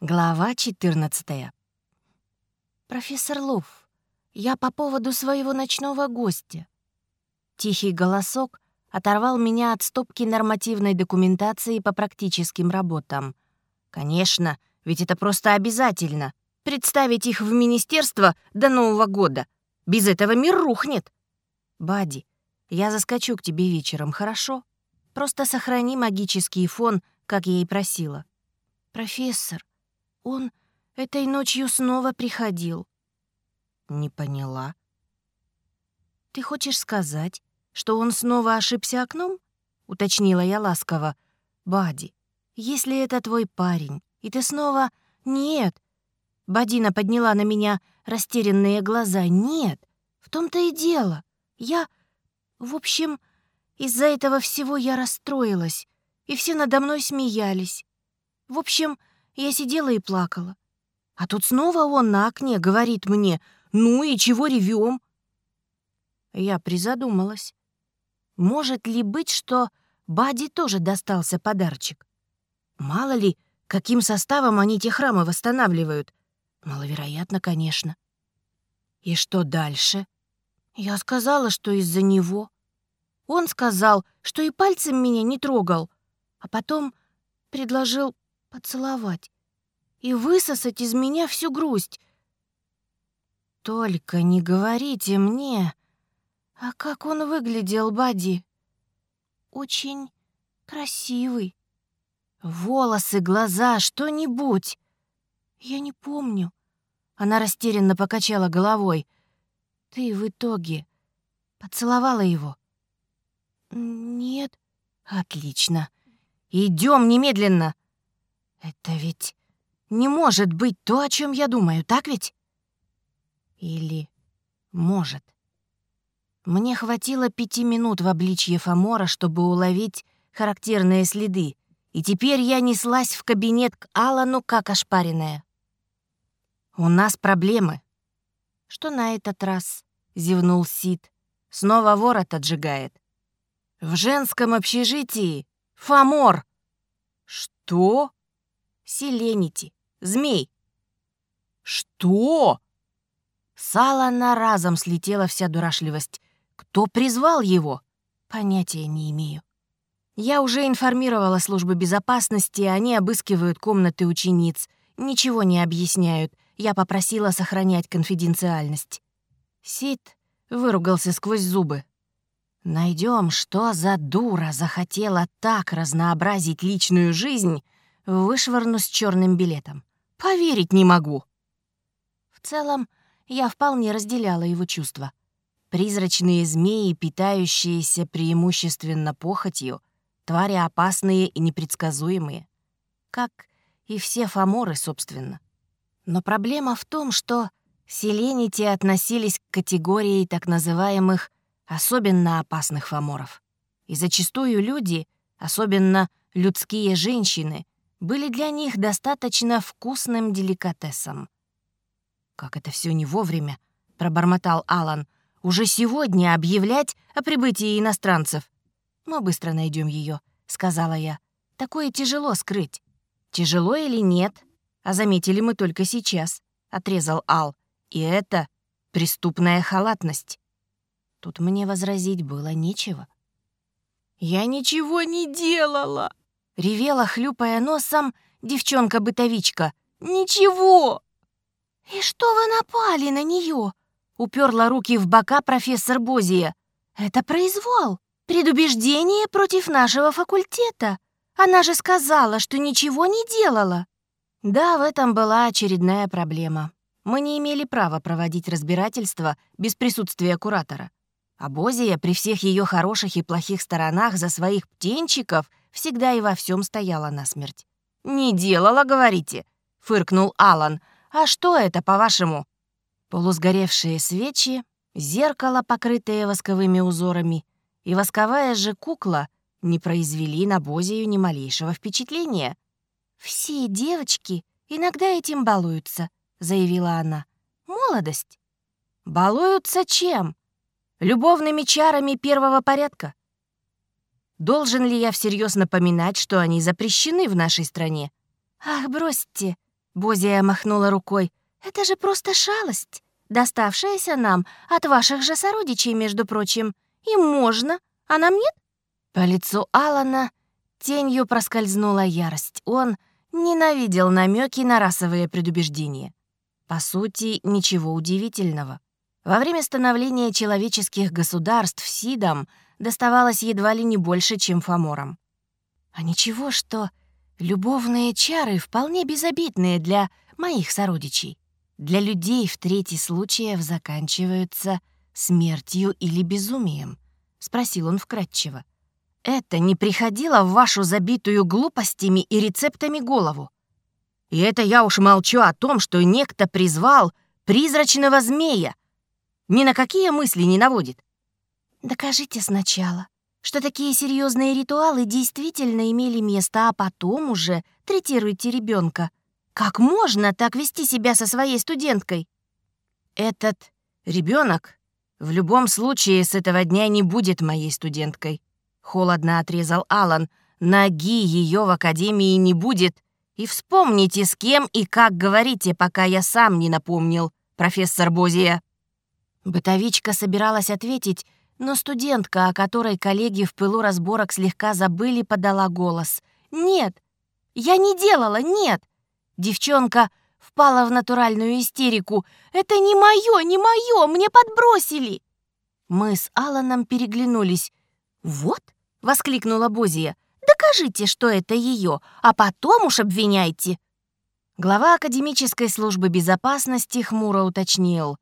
Глава 14. «Профессор Луф, я по поводу своего ночного гостя». Тихий голосок оторвал меня от стопки нормативной документации по практическим работам. Конечно, ведь это просто обязательно. Представить их в министерство до Нового года. Без этого мир рухнет. Бади, я заскочу к тебе вечером, хорошо? Просто сохрани магический фон, как я и просила. Профессор, он этой ночью снова приходил. Не поняла. Ты хочешь сказать, что он снова ошибся окном? Уточнила я ласково. Бади, если это твой парень, и ты снова... Нет. Бадина подняла на меня растерянные глаза. Нет, в том-то и дело. Я... В общем, из-за этого всего я расстроилась, и все надо мной смеялись. В общем, я сидела и плакала. А тут снова он на окне говорит мне, «Ну и чего ревем?» Я призадумалась. Может ли быть, что Бади тоже достался подарочек? Мало ли, каким составом они те храмы восстанавливают. Маловероятно, конечно. И что дальше? Я сказала, что из-за него. Он сказал, что и пальцем меня не трогал, а потом предложил поцеловать и высосать из меня всю грусть. Только не говорите мне, а как он выглядел, Бади? Очень красивый. Волосы, глаза, что-нибудь. Я не помню. Она растерянно покачала головой. Ты в итоге поцеловала его? Нет. Отлично. Идем немедленно. Это ведь не может быть то, о чем я думаю, так ведь? Или может. Мне хватило пяти минут в обличье Фомора, чтобы уловить характерные следы, и теперь я неслась в кабинет к Алану, как ошпаренная. «У нас проблемы». «Что на этот раз?» — зевнул Сид. «Снова ворот отжигает». «В женском общежитии! Фомор!» «Что?» Селенити. Змей. Что? Сало на разом слетела вся дурашливость. Кто призвал его? Понятия не имею. Я уже информировала службы безопасности, они обыскивают комнаты учениц. Ничего не объясняют. Я попросила сохранять конфиденциальность. Сид выругался сквозь зубы. Найдем, что за дура захотела так разнообразить личную жизнь, вышвырну с черным билетом. Поверить не могу. В целом, я вполне разделяла его чувства. Призрачные змеи, питающиеся преимущественно похотью, твари опасные и непредсказуемые. Как и все фаморы, собственно. Но проблема в том, что селенити относились к категории так называемых особенно опасных фаморов. И зачастую люди, особенно людские женщины, были для них достаточно вкусным деликатесом. «Как это все не вовремя», — пробормотал Алан. «Уже сегодня объявлять о прибытии иностранцев». «Мы быстро найдем ее», — сказала я. «Такое тяжело скрыть». «Тяжело или нет? А заметили мы только сейчас», — отрезал Ал. «И это преступная халатность». Тут мне возразить было нечего. «Я ничего не делала!» Ревела, хлюпая носом, девчонка-бытовичка. «Ничего!» «И что вы напали на нее?» Уперла руки в бока профессор Бозия. «Это произвол, предубеждение против нашего факультета. Она же сказала, что ничего не делала». Да, в этом была очередная проблема. Мы не имели права проводить разбирательство без присутствия куратора. А Бозия при всех ее хороших и плохих сторонах за своих птенчиков всегда и во всем стояла насмерть. «Не делала, говорите?» — фыркнул Алан. «А что это, по-вашему?» Полусгоревшие свечи, зеркало, покрытое восковыми узорами, и восковая же кукла не произвели на Бозию ни малейшего впечатления. «Все девочки иногда этим балуются», — заявила она. «Молодость». «Балуются чем? Любовными чарами первого порядка. Должен ли я всерьез напоминать, что они запрещены в нашей стране? Ах, бросьте. Бозия махнула рукой. «Это же просто шалость, доставшаяся нам от ваших же сородичей, между прочим. Им можно, а нам нет?» По лицу Алана тенью проскользнула ярость. Он ненавидел намеки на расовые предубеждения. По сути, ничего удивительного. Во время становления человеческих государств Сидам доставалось едва ли не больше, чем Фоморам. А ничего, что любовные чары вполне безобидные для моих сородичей. Для людей в трети случаев заканчиваются смертью или безумием, — спросил он вкратчиво. Это не приходило в вашу забитую глупостями и рецептами голову? И это я уж молчу о том, что некто призвал призрачного змея. Ни на какие мысли не наводит. Докажите сначала, что такие серьезные ритуалы действительно имели место, а потом уже третируйте ребенка. Как можно так вести себя со своей студенткой? Этот ребенок в любом случае с этого дня не будет моей студенткой. Холодно отрезал Алан. Ноги ее в академии не будет. И вспомните, с кем и как говорите, пока я сам не напомнил, профессор Бозия. Бытовичка собиралась ответить, но студентка, о которой коллеги в пылу разборок слегка забыли, подала голос. «Нет, я не делала, нет!» Девчонка впала в натуральную истерику. «Это не мое, не мое, мне подбросили!» Мы с Аланом переглянулись. «Вот!» — воскликнула Бозия. Докажите, что это ее, а потом уж обвиняйте». Глава академической службы безопасности хмуро уточнил.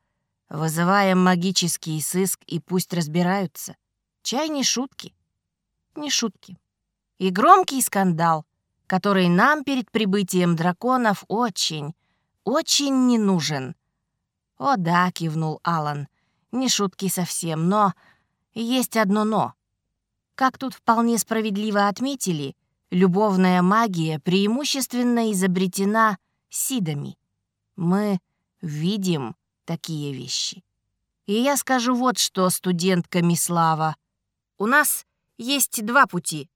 «Вызываем магический сыск и пусть разбираются. Чай не шутки». Не шутки. И громкий скандал, который нам перед прибытием драконов очень, очень не нужен. «О да», — кивнул Алан, — «не шутки совсем, но есть одно «но». Как тут вполне справедливо отметили, любовная магия преимущественно изобретена сидами. Мы видим такие вещи. И я скажу вот что, студентка Мислава. У нас есть два пути.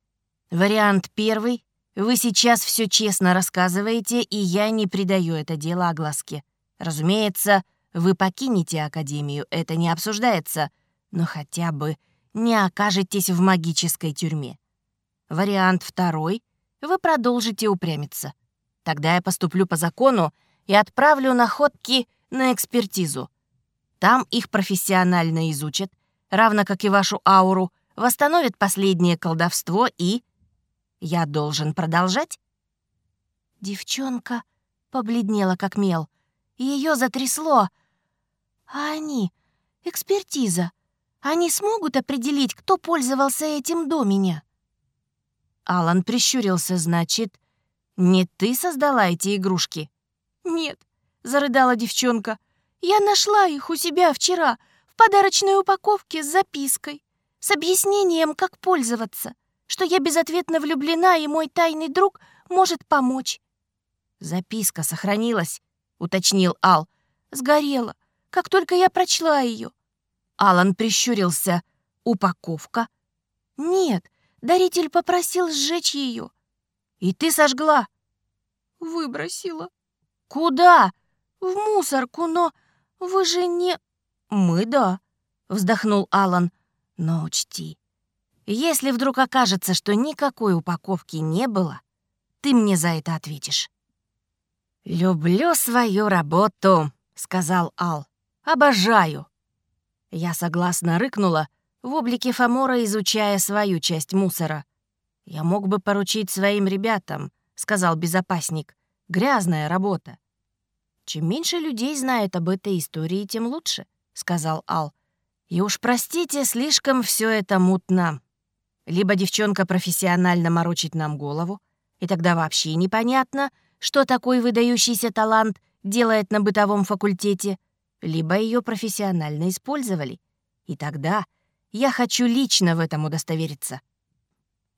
Вариант первый. Вы сейчас все честно рассказываете, и я не придаю это дело огласке. Разумеется, вы покинете Академию, это не обсуждается, но хотя бы не окажетесь в магической тюрьме. Вариант второй — вы продолжите упрямиться. Тогда я поступлю по закону и отправлю находки на экспертизу. Там их профессионально изучат, равно как и вашу ауру, восстановят последнее колдовство и... Я должен продолжать? Девчонка побледнела как мел. Ее затрясло. А они... Экспертиза. Они смогут определить, кто пользовался этим до меня?» Алан прищурился, значит, не ты создала эти игрушки? «Нет», — зарыдала девчонка, — «я нашла их у себя вчера в подарочной упаковке с запиской, с объяснением, как пользоваться, что я безответно влюблена, и мой тайный друг может помочь». «Записка сохранилась», — уточнил Ал. «Сгорела, как только я прочла ее. Алан прищурился. «Упаковка?» «Нет, даритель попросил сжечь ее». «И ты сожгла?» «Выбросила». «Куда?» «В мусорку, но вы же не...» «Мы да», — вздохнул Алан. «Но учти, если вдруг окажется, что никакой упаковки не было, ты мне за это ответишь». «Люблю свою работу», — сказал Ал. «Обожаю». Я согласно рыкнула, в облике Фомора изучая свою часть мусора. «Я мог бы поручить своим ребятам», — сказал безопасник. «Грязная работа». «Чем меньше людей знает об этой истории, тем лучше», — сказал Ал. «И уж простите, слишком все это мутно. Либо девчонка профессионально морочит нам голову, и тогда вообще непонятно, что такой выдающийся талант делает на бытовом факультете — либо ее профессионально использовали. И тогда я хочу лично в этом удостовериться.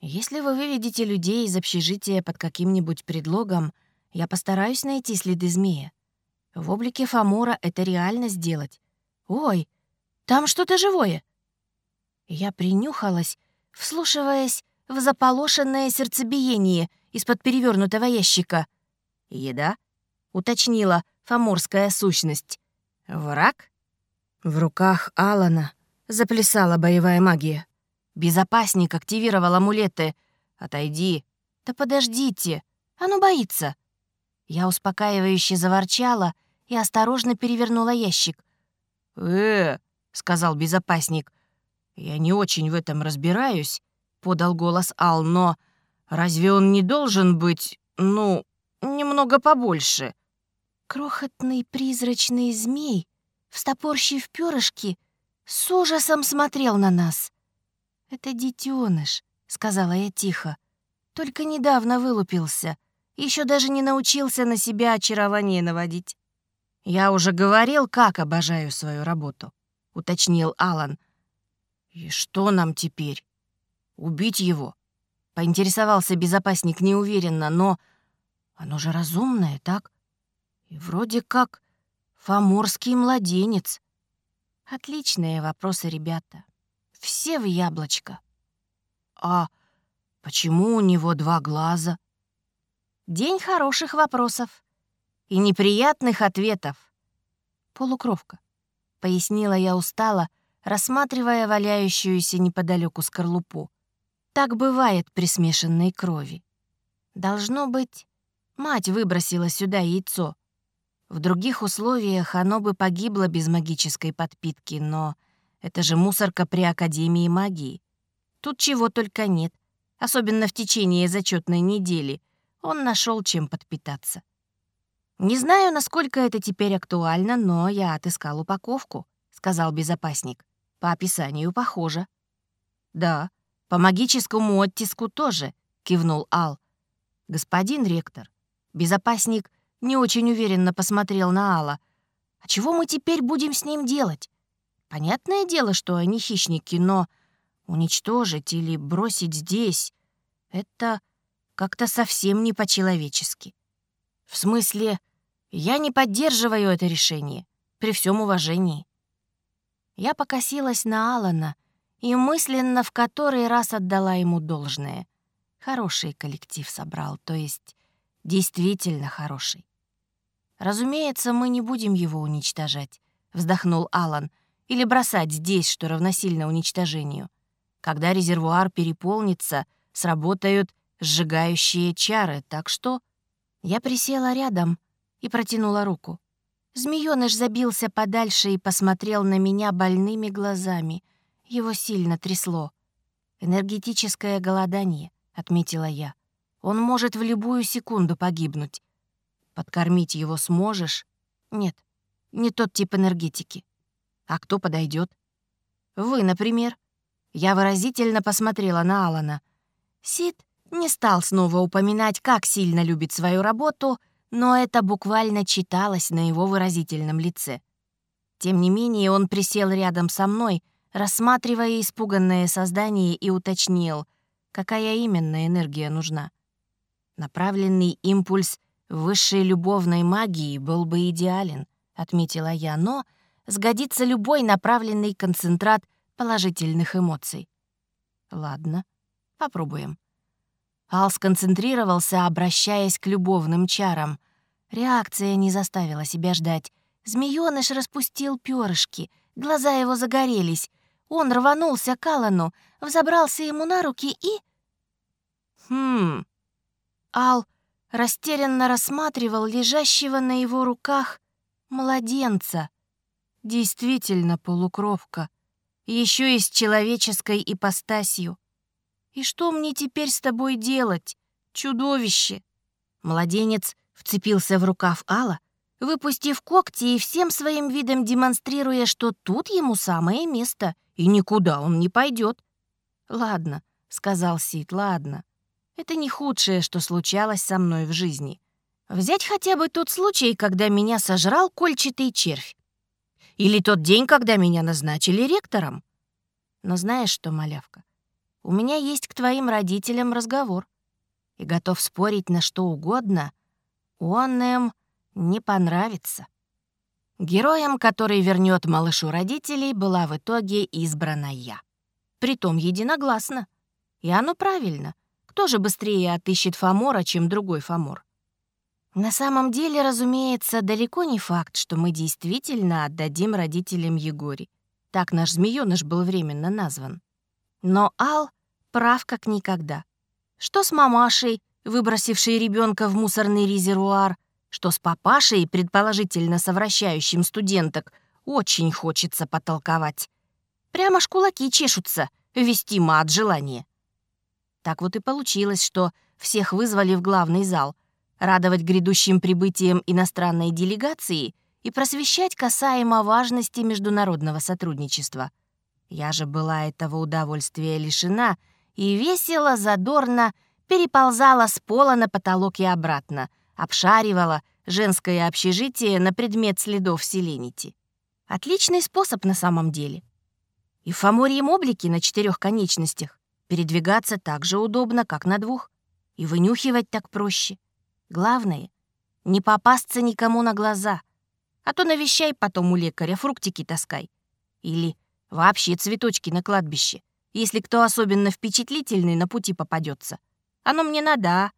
Если вы выведете людей из общежития под каким-нибудь предлогом, я постараюсь найти следы змея. В облике Фомора это реально сделать. Ой, там что-то живое. Я принюхалась, вслушиваясь в заполошенное сердцебиение из-под перевернутого ящика. Еда? — уточнила фаморская сущность. «Враг?» В руках Алана заплясала боевая магия. Безопасник активировал амулеты. «Отойди». «Да подождите, оно боится». Я успокаивающе заворчала и осторожно перевернула ящик. «Э, — сказал безопасник, — я не очень в этом разбираюсь, — подал голос Ал, но разве он не должен быть, ну, немного побольше?» Крохотный призрачный змей, встопорщив перышки, с ужасом смотрел на нас. «Это детеныш, сказала я тихо. «Только недавно вылупился, еще даже не научился на себя очарование наводить». «Я уже говорил, как обожаю свою работу», — уточнил Алан. «И что нам теперь? Убить его?» — поинтересовался безопасник неуверенно, но... «Оно же разумное, так? И вроде как фаморский младенец». Отличные вопросы, ребята. Все в яблочко. А почему у него два глаза? День хороших вопросов и неприятных ответов. Полукровка, пояснила я устало, рассматривая валяющуюся неподалеку скорлупу. Так бывает при смешанной крови. Должно быть, мать выбросила сюда яйцо. В других условиях оно бы погибло без магической подпитки, но это же мусорка при Академии магии. Тут чего только нет, особенно в течение зачетной недели. Он нашел чем подпитаться. «Не знаю, насколько это теперь актуально, но я отыскал упаковку», — сказал безопасник. «По описанию похоже». «Да, по магическому оттиску тоже», — кивнул Ал. «Господин ректор». Безопасник не очень уверенно посмотрел на Алла. «А чего мы теперь будем с ним делать? Понятное дело, что они хищники, но уничтожить или бросить здесь — это как-то совсем не по-человечески. В смысле, я не поддерживаю это решение, при всем уважении. Я покосилась на Алана и мысленно в который раз отдала ему должное. Хороший коллектив собрал, то есть действительно хороший. «Разумеется, мы не будем его уничтожать», — вздохнул Алан — или бросать здесь, что равносильно уничтожению. Когда резервуар переполнится, сработают сжигающие чары, так что... Я присела рядом и протянула руку. Змеёныш забился подальше и посмотрел на меня больными глазами. Его сильно трясло. «Энергетическое голодание», — отметила я. «Он может в любую секунду погибнуть. Подкормить его сможешь?» «Нет, не тот тип энергетики. А кто подойдет? Вы, например. Я выразительно посмотрела на Алана. Сид не стал снова упоминать, как сильно любит свою работу, но это буквально читалось на его выразительном лице. Тем не менее, он присел рядом со мной, рассматривая испуганное создание и уточнил, какая именно энергия нужна. Направленный импульс высшей любовной магии был бы идеален, отметила я, но сгодится любой направленный концентрат положительных эмоций. Ладно, попробуем. Ал сконцентрировался, обращаясь к любовным чарам. Реакция не заставила себя ждать. Змеёныш распустил перышки, глаза его загорелись. Он рванулся к Алану, взобрался ему на руки и... Хм... Ал растерянно рассматривал лежащего на его руках младенца — Действительно полукровка. Еще и с человеческой ипостасью. И что мне теперь с тобой делать, чудовище? Младенец вцепился в рукав Алла, выпустив когти и всем своим видом демонстрируя, что тут ему самое место, и никуда он не пойдет. «Ладно», — сказал Сид, — «ладно. Это не худшее, что случалось со мной в жизни. Взять хотя бы тот случай, когда меня сожрал кольчатый червь. Или тот день, когда меня назначили ректором. Но знаешь что, малявка, у меня есть к твоим родителям разговор. И готов спорить на что угодно, он им не понравится. Героем, который вернет малышу родителей, была в итоге избрана я. Притом единогласно. И оно правильно. Кто же быстрее отыщет Фомора, чем другой Фомор? На самом деле, разумеется, далеко не факт, что мы действительно отдадим родителям Егори. Так наш змеёныш был временно назван. Но Ал прав как никогда. Что с мамашей, выбросившей ребенка в мусорный резервуар, что с папашей, предположительно совращающим студенток, очень хочется потолковать. Прямо ж кулаки чешутся, вестимо от желания. Так вот и получилось, что всех вызвали в главный зал — радовать грядущим прибытием иностранной делегации и просвещать касаемо важности международного сотрудничества. Я же была этого удовольствия лишена и весело, задорно переползала с пола на потолок и обратно, обшаривала женское общежитие на предмет следов селенити. Отличный способ на самом деле. И в фаморьем облике на четырех конечностях передвигаться так же удобно, как на двух, и вынюхивать так проще. Главное — не попасться никому на глаза, а то навещай потом у лекаря, фруктики таскай. Или вообще цветочки на кладбище, если кто особенно впечатлительный на пути попадется. Оно мне надо?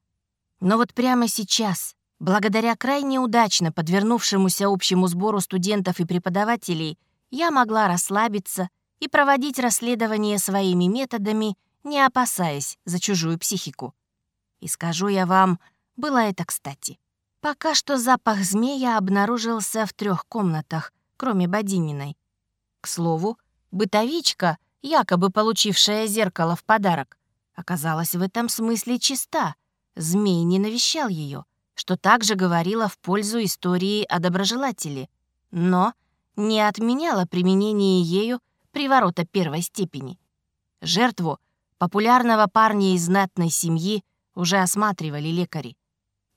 Но вот прямо сейчас, благодаря крайне удачно подвернувшемуся общему сбору студентов и преподавателей, я могла расслабиться и проводить расследование своими методами, не опасаясь за чужую психику. И скажу я вам, было это кстати. Пока что запах змея обнаружился в трех комнатах, кроме Бодининой. К слову, бытовичка, якобы получившая зеркало в подарок, оказалась в этом смысле чиста. Змей не навещал ее, что также говорило в пользу истории о доброжелателе, но не отменяло применение ею приворота первой степени. Жертву популярного парня из знатной семьи уже осматривали лекари.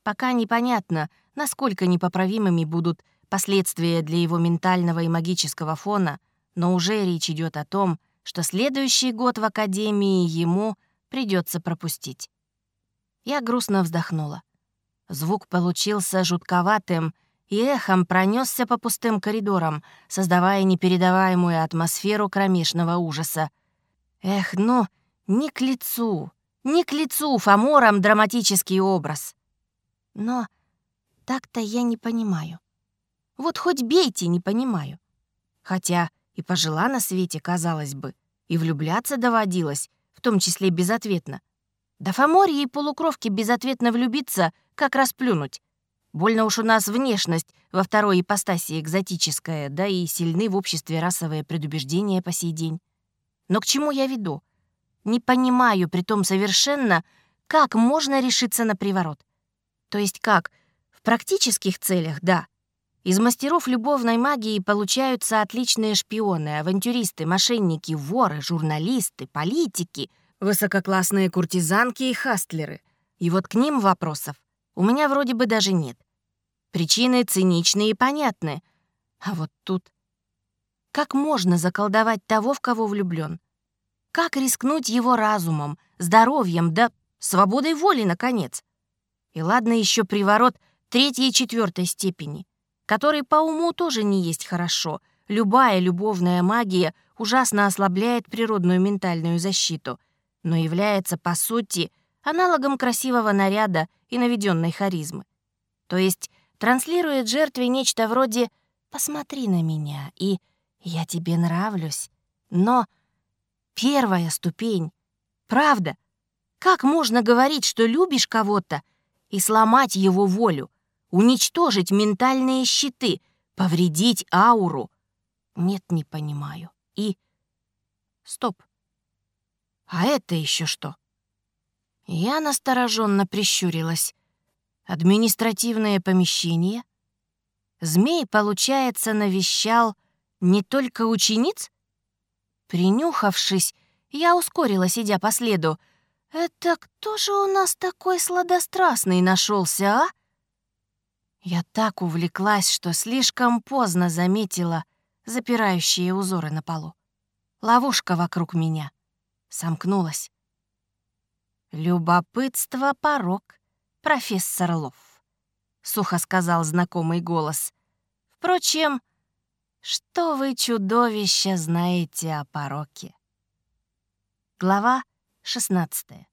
Пока непонятно, насколько непоправимыми будут последствия для его ментального и магического фона, но уже речь идет о том, что следующий год в Академии ему придется пропустить. Я грустно вздохнула. Звук получился жутковатым и эхом пронесся по пустым коридорам, создавая непередаваемую атмосферу кромешного ужаса. Эх, ну, не к лицу, не к лицу Фоморам драматический образ. Но так-то я не понимаю. Вот хоть бейте, не понимаю. Хотя и пожила на свете, казалось бы, и влюбляться доводилось, в том числе безответно. Да Фоморье и полукровки безответно влюбиться, как расплюнуть. Больно уж у нас внешность во второй ипостаси экзотическая, да и сильны в обществе расовые предубеждения по сей день. Но к чему я веду? Не понимаю, при том совершенно, как можно решиться на приворот. То есть как? В практических целях — да. Из мастеров любовной магии получаются отличные шпионы, авантюристы, мошенники, воры, журналисты, политики, высококлассные куртизанки и хастлеры. И вот к ним вопросов у меня вроде бы даже нет. Причины циничные и понятны. А вот тут... Как можно заколдовать того, в кого влюблен? Как рискнуть его разумом, здоровьем, да свободой воли, наконец? И ладно еще приворот третьей и четвертой степени, который по уму тоже не есть хорошо. Любая любовная магия ужасно ослабляет природную ментальную защиту, но является, по сути, аналогом красивого наряда и наведенной харизмы. То есть транслирует жертве нечто вроде «посмотри на меня» и «я тебе нравлюсь». Но первая ступень. Правда. Как можно говорить, что любишь кого-то, и сломать его волю, уничтожить ментальные щиты, повредить ауру. Нет, не понимаю. И... Стоп. А это еще что? Я настороженно прищурилась. Административное помещение? Змей, получается, навещал не только учениц? Принюхавшись, я ускорилась, идя по следу, «Это кто же у нас такой сладострастный нашелся, а?» Я так увлеклась, что слишком поздно заметила запирающие узоры на полу. Ловушка вокруг меня сомкнулась. «Любопытство — порог, профессор Лов», — сухо сказал знакомый голос. «Впрочем, что вы, чудовище, знаете о пороке?» Глава 16.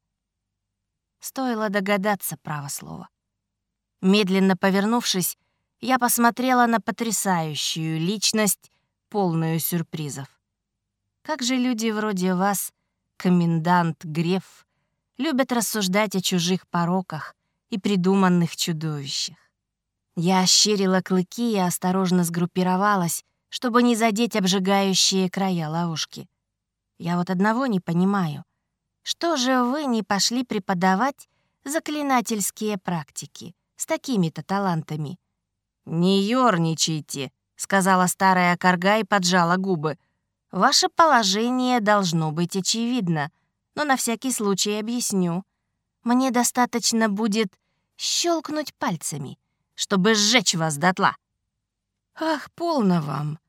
Стоило догадаться, право слово. Медленно повернувшись, я посмотрела на потрясающую личность, полную сюрпризов. Как же люди вроде вас, комендант Греф, любят рассуждать о чужих пороках и придуманных чудовищах. Я ощерила клыки и осторожно сгруппировалась, чтобы не задеть обжигающие края ловушки. Я вот одного не понимаю. Что же вы не пошли преподавать заклинательские практики с такими-то талантами? «Не ёрничайте», — сказала старая корга и поджала губы. «Ваше положение должно быть очевидно, но на всякий случай объясню. Мне достаточно будет щелкнуть пальцами, чтобы сжечь вас дотла». «Ах, полно вам!»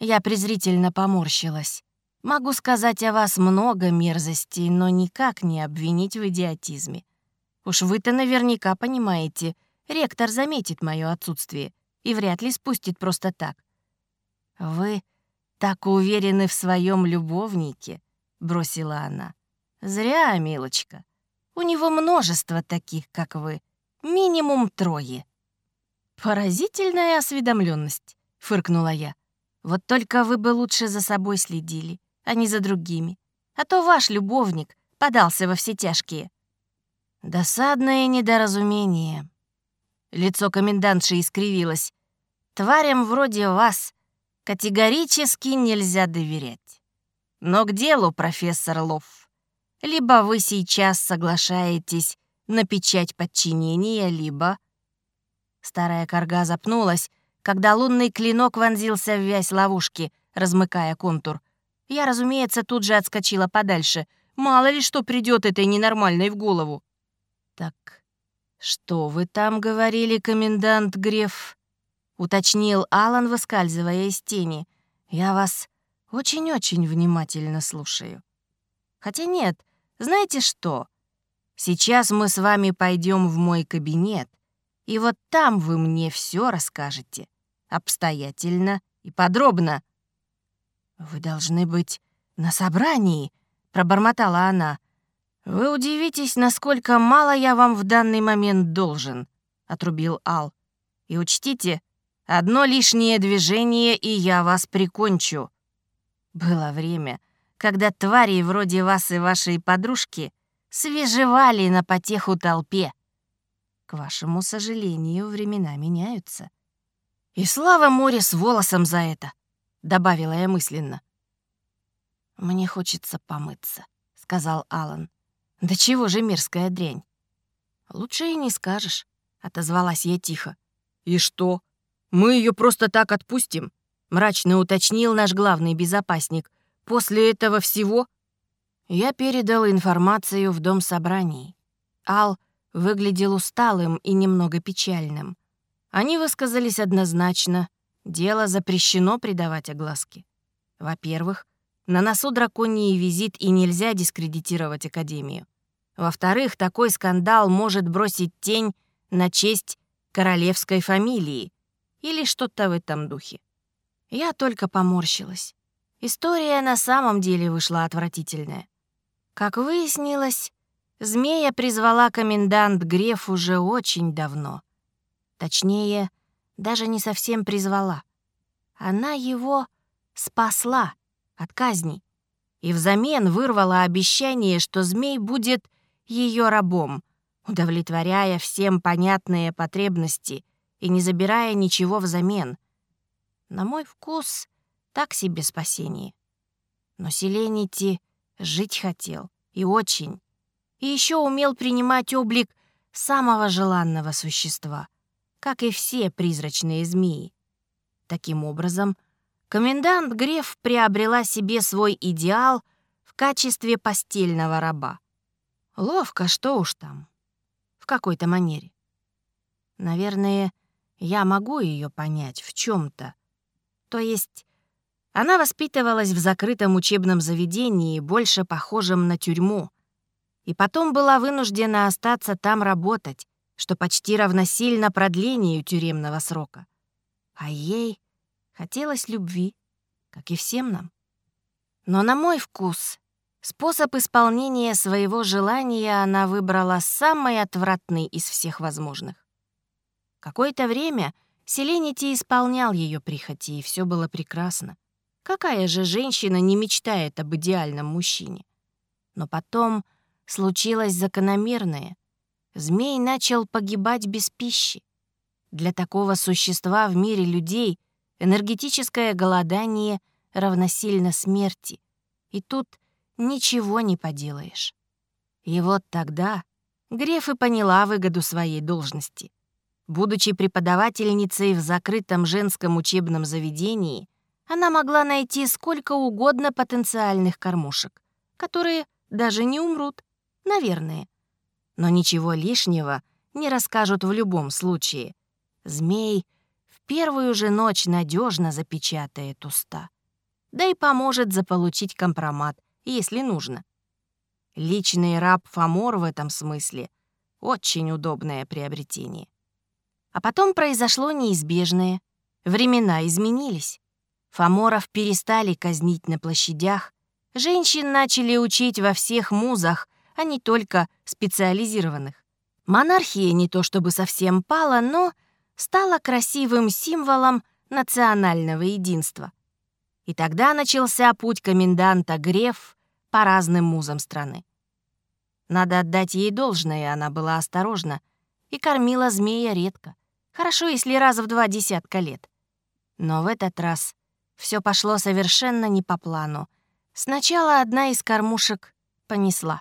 Я презрительно поморщилась. «Могу сказать о вас много мерзостей, но никак не обвинить в идиотизме. Уж вы-то наверняка понимаете, ректор заметит мое отсутствие и вряд ли спустит просто так. «Вы так уверены в своем любовнике», — бросила она. «Зря, милочка. У него множество таких, как вы. Минимум трое». «Поразительная осведомленность, фыркнула я. «Вот только вы бы лучше за собой следили, а не за другими. А то ваш любовник подался во все тяжкие». Досадное недоразумение. Лицо комендантши искривилось. «Тварям вроде вас категорически нельзя доверять. Но к делу, профессор Лов. Либо вы сейчас соглашаетесь на печать подчинения, либо...» Старая корга запнулась, когда лунный клинок вонзился в вязь ловушки, размыкая контур. Я, разумеется, тут же отскочила подальше. Мало ли что придет этой ненормальной в голову. «Так «Что вы там говорили, комендант Греф?» — уточнил Алан, выскальзывая из тени. «Я вас очень-очень внимательно слушаю. Хотя нет, знаете что? Сейчас мы с вами пойдем в мой кабинет, и вот там вы мне все расскажете. Обстоятельно и подробно». «Вы должны быть на собрании», — пробормотала она. «Вы удивитесь, насколько мало я вам в данный момент должен», — отрубил Ал. «И учтите, одно лишнее движение, и я вас прикончу». Было время, когда твари вроде вас и вашей подружки свежевали на потеху толпе. К вашему сожалению, времена меняются. «И слава море с волосом за это!» — добавила я мысленно. «Мне хочется помыться», — сказал Алан. Да чего же мерзкая дрянь? Лучше и не скажешь, отозвалась я тихо. И что? Мы ее просто так отпустим? Мрачно уточнил наш главный безопасник. После этого всего я передал информацию в дом собраний. Ал выглядел усталым и немного печальным. Они высказались однозначно. Дело запрещено придавать огласке. Во-первых, на носу драконий визит и нельзя дискредитировать Академию. Во-вторых, такой скандал может бросить тень на честь королевской фамилии или что-то в этом духе. Я только поморщилась. История на самом деле вышла отвратительная. Как выяснилось, змея призвала комендант Греф уже очень давно. Точнее, даже не совсем призвала. Она его спасла от казни и взамен вырвала обещание, что змей будет ее рабом, удовлетворяя всем понятные потребности и не забирая ничего взамен. На мой вкус, так себе спасение. Но Селенити жить хотел, и очень. И еще умел принимать облик самого желанного существа, как и все призрачные змеи. Таким образом, — комендант Греф приобрела себе свой идеал в качестве постельного раба. Ловко, что уж там. В какой-то манере. Наверное, я могу ее понять в чем то То есть она воспитывалась в закрытом учебном заведении, больше похожем на тюрьму, и потом была вынуждена остаться там работать, что почти равносильно продлению тюремного срока. А ей Хотелось любви, как и всем нам. Но на мой вкус, способ исполнения своего желания она выбрала самый отвратный из всех возможных. Какое-то время Селенити исполнял ее прихоти, и все было прекрасно. Какая же женщина не мечтает об идеальном мужчине? Но потом случилось закономерное. Змей начал погибать без пищи. Для такого существа в мире людей энергетическое голодание равносильно смерти. И тут ничего не поделаешь. И вот тогда Греф и поняла выгоду своей должности. Будучи преподавательницей в закрытом женском учебном заведении, она могла найти сколько угодно потенциальных кормушек, которые даже не умрут, наверное. Но ничего лишнего не расскажут в любом случае. Змей первую же ночь надежно запечатает уста. Да и поможет заполучить компромат, если нужно. Личный раб Фомор в этом смысле — очень удобное приобретение. А потом произошло неизбежное. Времена изменились. Фоморов перестали казнить на площадях, женщин начали учить во всех музах, а не только специализированных. Монархия не то чтобы совсем пала, но стала красивым символом национального единства. И тогда начался путь коменданта Греф по разным музам страны. Надо отдать ей должное, она была осторожна и кормила змея редко. Хорошо, если раз в два десятка лет. Но в этот раз все пошло совершенно не по плану. Сначала одна из кормушек понесла.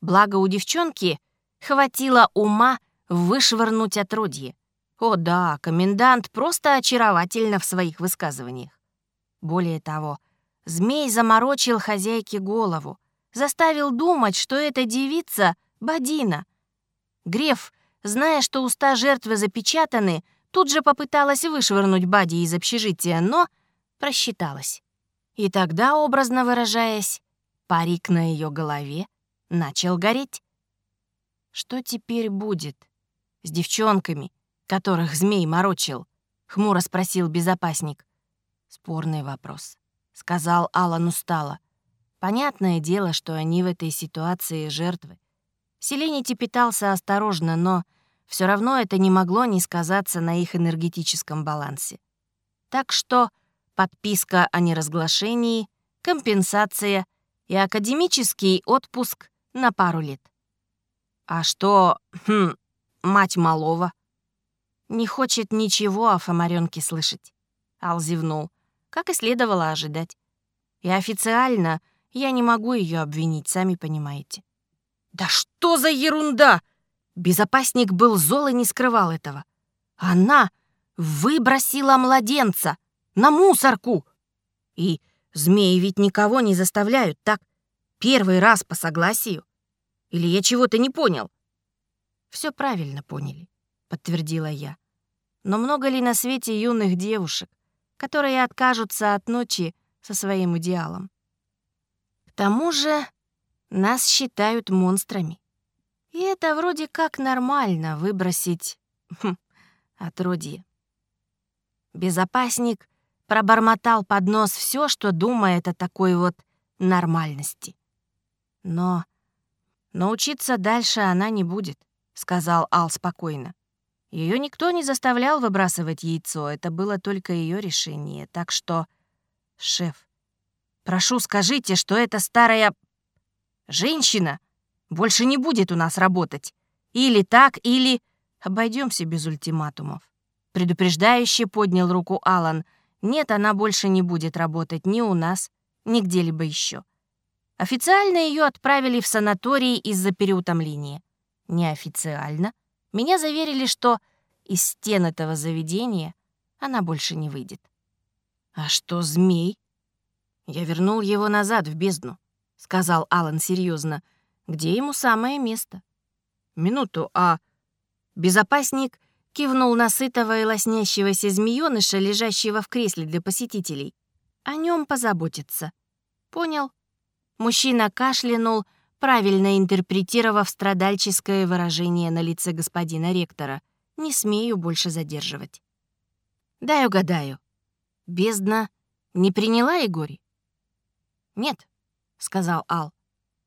Благо у девчонки хватило ума вышвырнуть отродье. О да, комендант просто очаровательно в своих высказываниях. Более того, змей заморочил хозяйке голову, заставил думать, что эта девица — Бадина. Греф Зная, что уста жертвы запечатаны, тут же попыталась вышвырнуть Бади из общежития, но просчиталась. И тогда, образно выражаясь, парик на ее голове начал гореть. Что теперь будет с девчонками, которых змей морочил? Хмуро спросил безопасник. Спорный вопрос, сказал Алан устало. Понятное дело, что они в этой ситуации жертвы. Селенити питался осторожно, но все равно это не могло не сказаться на их энергетическом балансе. Так что подписка о неразглашении, компенсация и академический отпуск на пару лет. А что, хм, мать малого? Не хочет ничего о Фомарёнке слышать. Ал зевнул, как и следовало ожидать. И официально я не могу ее обвинить, сами понимаете. «Да что за ерунда!» Безопасник был зол и не скрывал этого. Она выбросила младенца на мусорку. И змеи ведь никого не заставляют, так? Первый раз по согласию. Или я чего-то не понял? Все правильно поняли, подтвердила я. Но много ли на свете юных девушек, которые откажутся от ночи со своим идеалом? К тому же нас считают монстрами. И это вроде как нормально выбросить хм, отродье. Безопасник пробормотал под нос все, что думает о такой вот нормальности. Но научиться дальше она не будет, сказал Ал спокойно. Ее никто не заставлял выбрасывать яйцо, это было только ее решение. Так что, шеф, прошу, скажите, что эта старая женщина больше не будет у нас работать. Или так, или... Обойдемся без ультиматумов. Предупреждающе поднял руку Алан. Нет, она больше не будет работать ни у нас, ни где-либо еще. Официально ее отправили в санаторий из-за переутомления. Неофициально меня заверили, что из стен этого заведения она больше не выйдет. А что змей? Я вернул его назад в бездну, сказал Алан серьезно где ему самое место. Минуту, а... Безопасник кивнул на сытого и лоснящегося змеёныша, лежащего в кресле для посетителей. О нем позаботиться. Понял? Мужчина кашлянул, правильно интерпретировав страдальческое выражение на лице господина ректора. Не смею больше задерживать. Дай угадаю. Бездна не приняла Игорь? Нет, сказал Ал.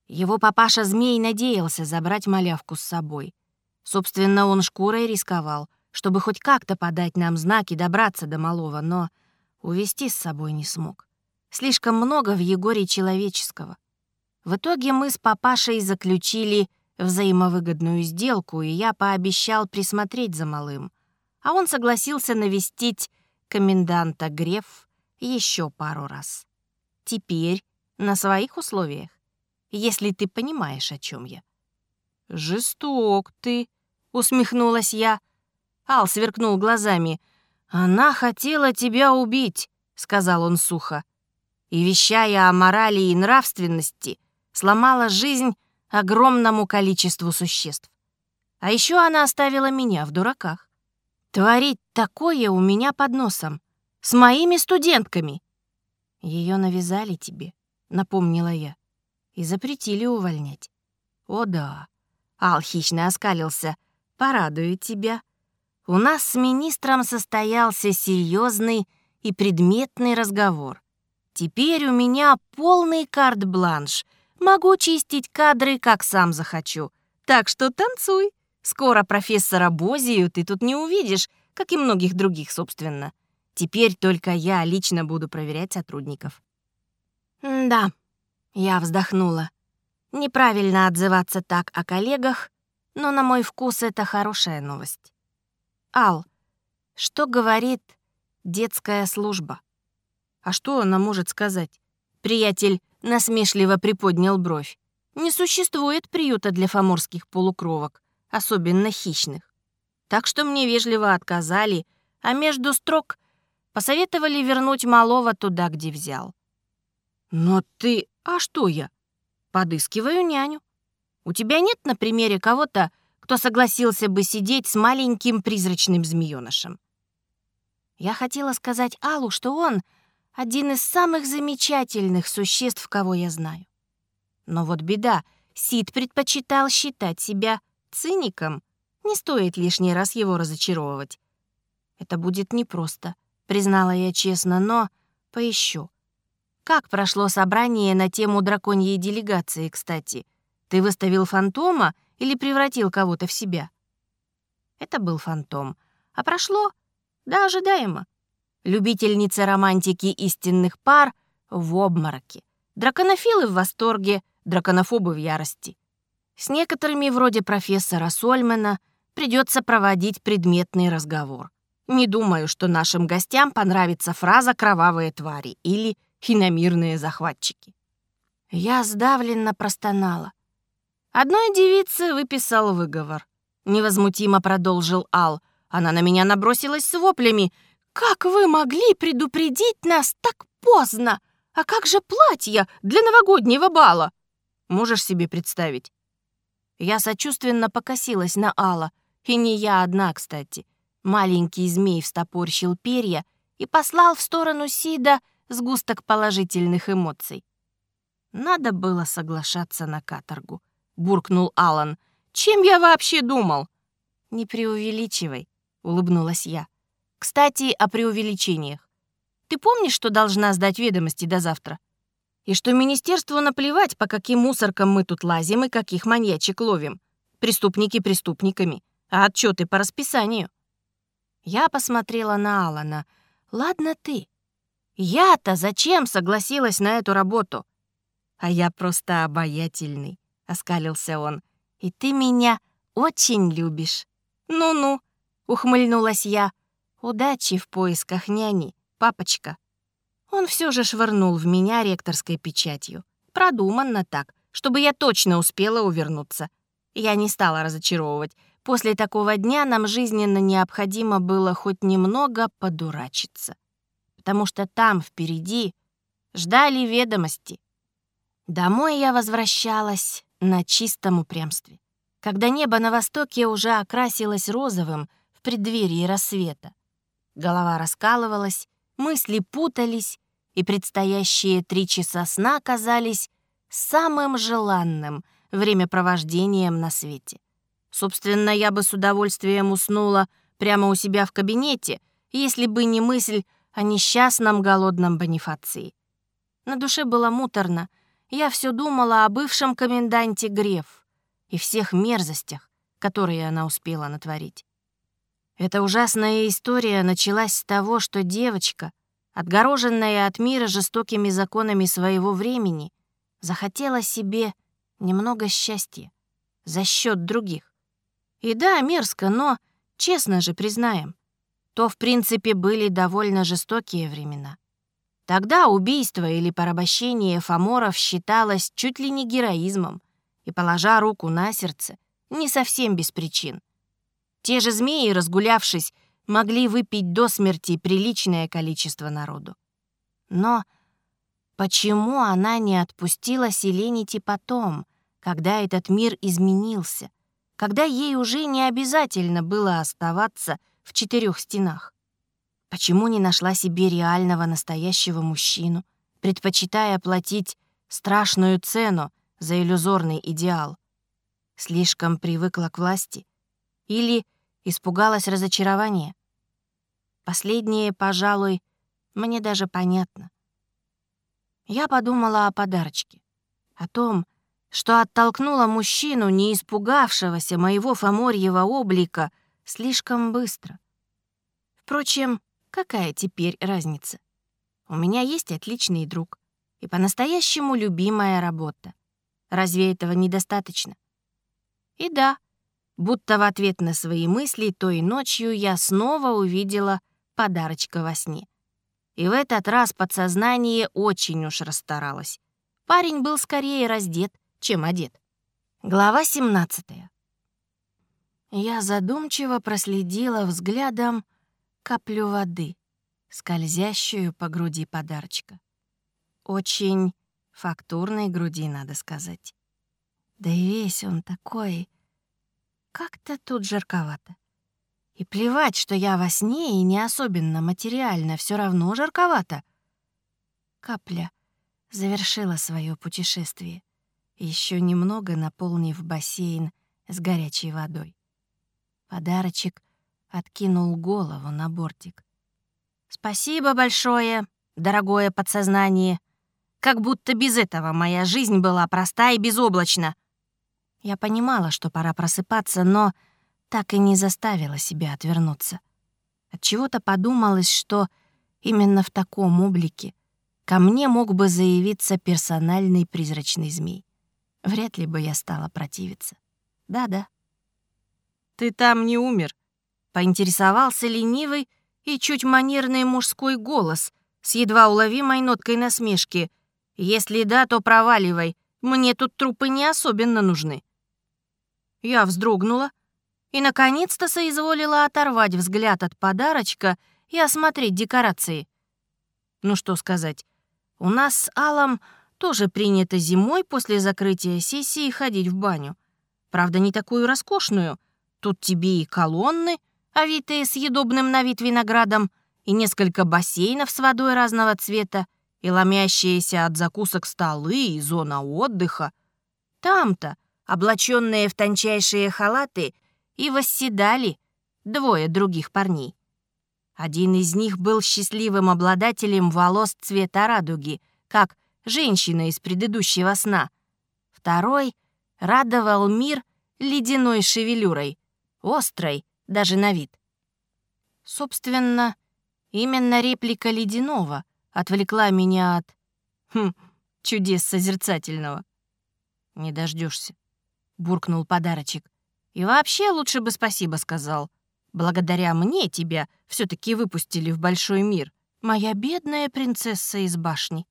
Его папаша-змей надеялся забрать малявку с собой. Собственно, он шкурой рисковал, чтобы хоть как-то подать нам знаки добраться до малого, но увести с собой не смог. Слишком много в Егоре человеческого. В итоге мы с папашей заключили взаимовыгодную сделку, и я пообещал присмотреть за малым. А он согласился навестить коменданта Греф еще пару раз. Теперь на своих условиях, если ты понимаешь, о чем я. «Жесток ты», — усмехнулась я. Ал сверкнул глазами. «Она хотела тебя убить», — сказал он сухо. И, вещая о морали и нравственности, сломала жизнь огромному количеству существ. А еще она оставила меня в дураках. Творить такое у меня под носом. С моими студентками. Ее навязали тебе, напомнила я. И запретили увольнять. О да. Ал хищно оскалился. Порадую тебя. У нас с министром состоялся серьезный и предметный разговор. Теперь у меня полный карт-бланш. Могу чистить кадры, как сам захочу. Так что танцуй. Скоро профессора Бозию ты тут не увидишь, как и многих других, собственно. Теперь только я лично буду проверять сотрудников. «Да», — я вздохнула. «Неправильно отзываться так о коллегах, но на мой вкус это хорошая новость. Ал, что говорит детская служба?» А что она может сказать? Приятель насмешливо приподнял бровь. Не существует приюта для фаморских полукровок, особенно хищных. Так что мне вежливо отказали, а между строк посоветовали вернуть малого туда, где взял. Но ты... А что я? Подыскиваю няню. У тебя нет на примере кого-то, кто согласился бы сидеть с маленьким призрачным змеёнышем? Я хотела сказать Аллу, что он один из самых замечательных существ, кого я знаю. Но вот беда, Сид предпочитал считать себя циником. Не стоит лишний раз его разочаровывать. Это будет непросто, признала я честно, но поищу. Как прошло собрание на тему драконьей делегации, кстати? Ты выставил фантома или превратил кого-то в себя? Это был фантом. А прошло? Да, ожидаемо. Любительницы романтики истинных пар в обмороке. Драконофилы в восторге, драконофобы в ярости. С некоторыми, вроде профессора Сольмена, придется проводить предметный разговор. Не думаю, что нашим гостям понравится фраза «кровавые твари» или «хиномирные захватчики». Я сдавленно простонала. Одной девице выписал выговор. Невозмутимо продолжил Ал. Она на меня набросилась с воплями. «Как вы могли предупредить нас так поздно? А как же платье для новогоднего бала?» Можешь себе представить? Я сочувственно покосилась на Алла, и не я одна, кстати. Маленький змей встопорщил перья и послал в сторону Сида сгусток положительных эмоций. «Надо было соглашаться на каторгу», — буркнул Алан. «Чем я вообще думал?» «Не преувеличивай», — улыбнулась я. Кстати, о преувеличениях. Ты помнишь, что должна сдать ведомости до завтра? И что министерству наплевать, по каким мусоркам мы тут лазим и каких маньячек ловим. Преступники преступниками, а отчеты по расписанию. Я посмотрела на Алана. Ладно ты. Я-то зачем согласилась на эту работу? А я просто обаятельный, оскалился он. И ты меня очень любишь. Ну-ну, ухмыльнулась я. Удачи в поисках няни, папочка. Он все же швырнул в меня ректорской печатью. Продуманно так, чтобы я точно успела увернуться. Я не стала разочаровывать. После такого дня нам жизненно необходимо было хоть немного подурачиться. Потому что там, впереди, ждали ведомости. Домой я возвращалась на чистом упрямстве. Когда небо на востоке уже окрасилось розовым в преддверии рассвета. Голова раскалывалась, мысли путались, и предстоящие три часа сна казались самым желанным времяпровождением на свете. Собственно, я бы с удовольствием уснула прямо у себя в кабинете, если бы не мысль о несчастном голодном Бонифации. На душе было муторно. Я все думала о бывшем коменданте Греф и всех мерзостях, которые она успела натворить. Эта ужасная история началась с того, что девочка, отгороженная от мира жестокими законами своего времени, захотела себе немного счастья за счет других. И да, мерзко, но честно же признаем, то в принципе были довольно жестокие времена. Тогда убийство или порабощение фаморов считалось чуть ли не героизмом, и, положа руку на сердце, не совсем без причин. Те же змеи, разгулявшись, могли выпить до смерти приличное количество народу. Но почему она не отпустила Селенити потом, когда этот мир изменился, когда ей уже не обязательно было оставаться в четырех стенах? Почему не нашла себе реального настоящего мужчину, предпочитая платить страшную цену за иллюзорный идеал? Слишком привыкла к власти? Или испугалась разочарования? Последнее, пожалуй, мне даже понятно. Я подумала о подарочке, о том, что оттолкнула мужчину, не испугавшегося моего фаморьего облика, слишком быстро. Впрочем, Какая теперь разница? У меня есть отличный друг и по-настоящему любимая работа. Разве этого недостаточно? И да, будто в ответ на свои мысли той ночью я снова увидела подарочка во сне. И в этот раз подсознание очень уж расстаралось. Парень был скорее раздет, чем одет. Глава 17. Я задумчиво проследила взглядом каплю воды, скользящую по груди подарочка. Очень фактурной груди, надо сказать. Да и весь он такой... Как-то тут жарковато. И плевать, что я во сне и не особенно материально, все равно жарковато. Капля завершила свое путешествие, еще немного наполнив бассейн с горячей водой. Подарочек откинул голову на бортик. «Спасибо большое, дорогое подсознание. Как будто без этого моя жизнь была проста и безоблачна». Я понимала, что пора просыпаться, но так и не заставила себя отвернуться. Отчего-то подумалось, что именно в таком облике ко мне мог бы заявиться персональный призрачный змей. Вряд ли бы я стала противиться. Да-да. «Ты там не умер?» Поинтересовался ленивый и чуть манерный мужской голос с едва уловимой ноткой насмешки. «Если да, то проваливай. Мне тут трупы не особенно нужны». Я вздрогнула и, наконец-то, соизволила оторвать взгляд от подарочка и осмотреть декорации. Ну что сказать, у нас с Аллом тоже принято зимой после закрытия сессии ходить в баню. Правда, не такую роскошную. Тут тебе и колонны, овитые съедобным на вид виноградом, и несколько бассейнов с водой разного цвета, и ломящиеся от закусок столы, и зона отдыха. Там-то, облаченные в тончайшие халаты, и восседали двое других парней. Один из них был счастливым обладателем волос цвета радуги, как женщина из предыдущего сна. Второй радовал мир ледяной шевелюрой, острой, даже на вид. Собственно, именно реплика Ледяного отвлекла меня от... Хм, чудес созерцательного. «Не дождешься, буркнул подарочек. «И вообще лучше бы спасибо сказал. Благодаря мне тебя все таки выпустили в большой мир, моя бедная принцесса из башни».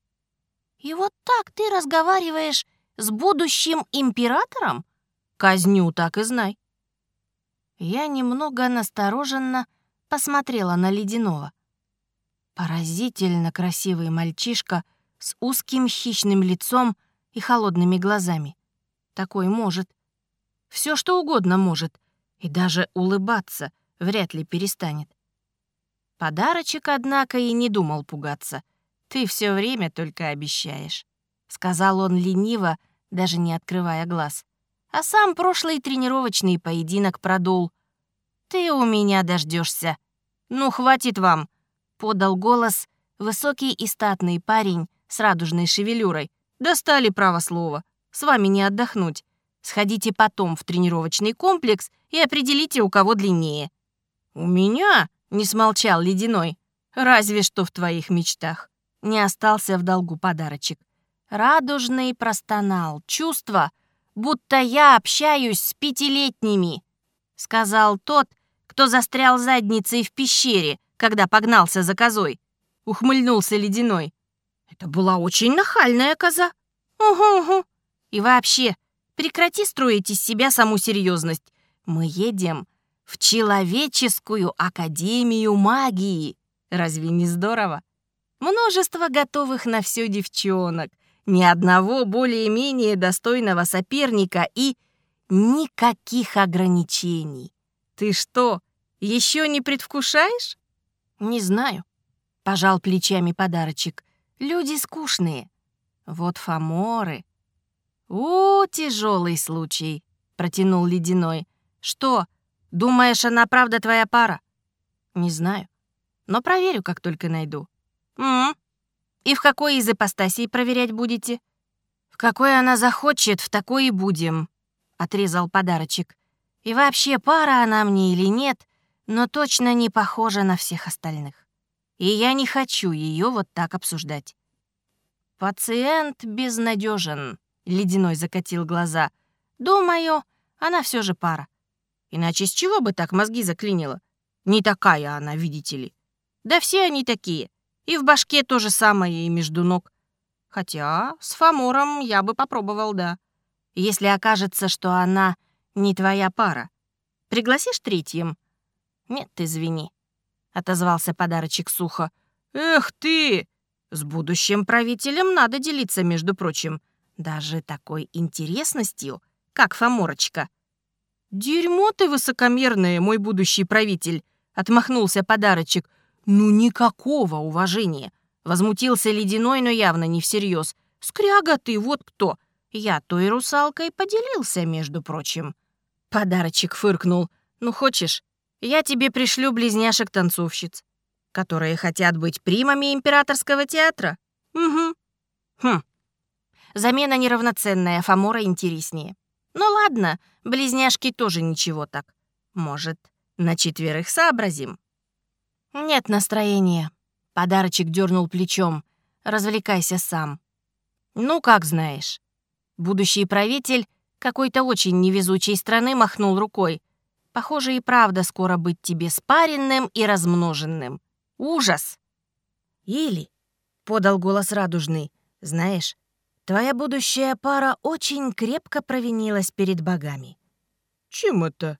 «И вот так ты разговариваешь с будущим императором?» «Казню, так и знай. Я немного настороженно посмотрела на Ледяного. Поразительно красивый мальчишка с узким хищным лицом и холодными глазами. Такой может. Все что угодно может. И даже улыбаться вряд ли перестанет. Подарочек, однако, и не думал пугаться. «Ты все время только обещаешь», — сказал он лениво, даже не открывая глаз а сам прошлый тренировочный поединок продул. «Ты у меня дождешься. Ну, хватит вам!» — подал голос высокий и статный парень с радужной шевелюрой. «Достали право слова. С вами не отдохнуть. Сходите потом в тренировочный комплекс и определите, у кого длиннее». «У меня?» — не смолчал Ледяной. «Разве что в твоих мечтах». Не остался в долгу подарочек. Радужный простонал. Чувство, будто я общаюсь с пятилетними, сказал тот, кто застрял задницей в пещере, когда погнался за козой. Ухмыльнулся Ледяной. Это была очень нахальная коза. Угу-угу. И вообще, прекрати строить из себя саму серьезность. Мы едем в Человеческую Академию Магии. Разве не здорово? Множество готовых на все девчонок, ни одного более-менее достойного соперника и никаких ограничений. Ты что, еще не предвкушаешь? Не знаю. Пожал плечами подарочек. Люди скучные. Вот фаморы. О, тяжелый случай, протянул ледяной. Что, думаешь, она правда твоя пара? Не знаю, но проверю, как только найду. -м. И в какой из ипостасей проверять будете? В какой она захочет, в такой и будем, отрезал подарочек. И вообще, пара она мне или нет, но точно не похожа на всех остальных и я не хочу ее вот так обсуждать. «Пациент безнадежен», — Ледяной закатил глаза. «Думаю, она все же пара. Иначе с чего бы так мозги заклинило? Не такая она, видите ли. Да все они такие. И в башке то же самое, и между ног. Хотя с Фомором я бы попробовал, да. Если окажется, что она не твоя пара. Пригласишь третьим? Нет, извини отозвался подарочек сухо. «Эх ты! С будущим правителем надо делиться, между прочим. Даже такой интересностью, как Фоморочка». «Дерьмо ты высокомерное, мой будущий правитель!» — отмахнулся подарочек. «Ну никакого уважения!» Возмутился ледяной, но явно не всерьез. «Скряга ты, вот кто! Я той русалкой поделился, между прочим». Подарочек фыркнул. «Ну, хочешь, я тебе пришлю близняшек-танцовщиц, которые хотят быть примами императорского театра. Угу. Хм. Замена неравноценная, Фомора интереснее. Ну ладно, близняшки тоже ничего так. Может, на четверых сообразим? Нет настроения. Подарочек дернул плечом. Развлекайся сам. Ну, как знаешь. Будущий правитель какой-то очень невезучей страны махнул рукой. Похоже, и правда скоро быть тебе спаренным и размноженным. Ужас!» «Или», — подал голос радужный, — «знаешь, твоя будущая пара очень крепко провинилась перед богами». «Чем это?»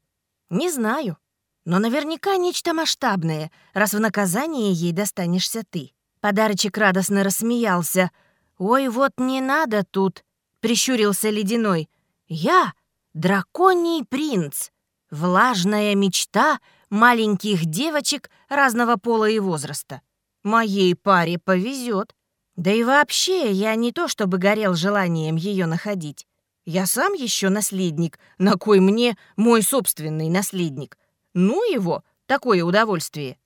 «Не знаю, но наверняка нечто масштабное, раз в наказание ей достанешься ты». Подарочек радостно рассмеялся. «Ой, вот не надо тут», — прищурился ледяной. «Я — драконий принц, Влажная мечта маленьких девочек разного пола и возраста. Моей паре повезет. Да и вообще, я не то чтобы горел желанием ее находить. Я сам еще наследник, на кой мне мой собственный наследник. Ну его, такое удовольствие.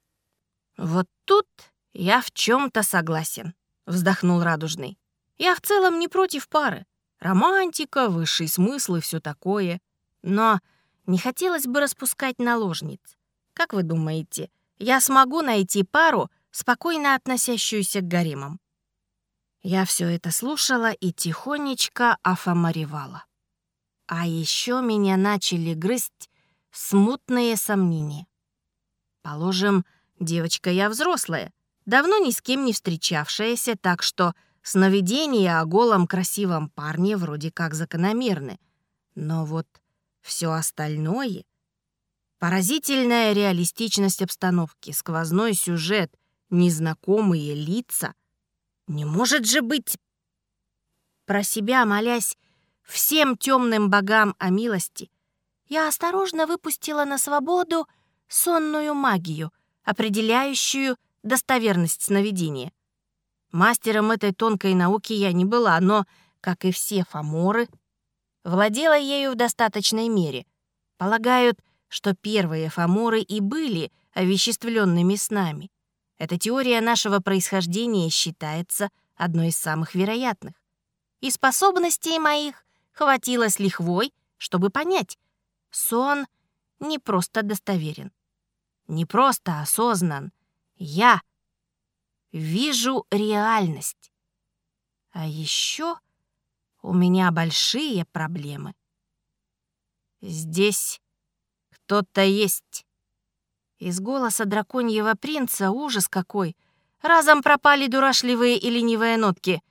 Вот тут я в чем-то согласен, вздохнул Радужный. Я в целом не против пары. Романтика, высший смысл и все такое. Но не хотелось бы распускать наложниц. Как вы думаете, я смогу найти пару, спокойно относящуюся к гаремам? Я все это слушала и тихонечко афоморевала. А еще меня начали грызть смутные сомнения. Положим, девочка я взрослая, давно ни с кем не встречавшаяся, так что сновидения о голом красивом парне вроде как закономерны. Но вот все остальное — поразительная реалистичность обстановки, сквозной сюжет, незнакомые лица. Не может же быть... Про себя молясь всем темным богам о милости, я осторожно выпустила на свободу сонную магию, определяющую достоверность сновидения. Мастером этой тонкой науки я не была, но, как и все фаморы, владела ею в достаточной мере. Полагают, что первые фаморы и были овеществленными снами. Эта теория нашего происхождения считается одной из самых вероятных. И способностей моих хватило с лихвой, чтобы понять, сон не просто достоверен. не просто осознан. Я вижу реальность. А еще у меня большие проблемы. Здесь кто-то есть. Из голоса драконьего принца ужас какой. Разом пропали дурашливые и ленивые нотки.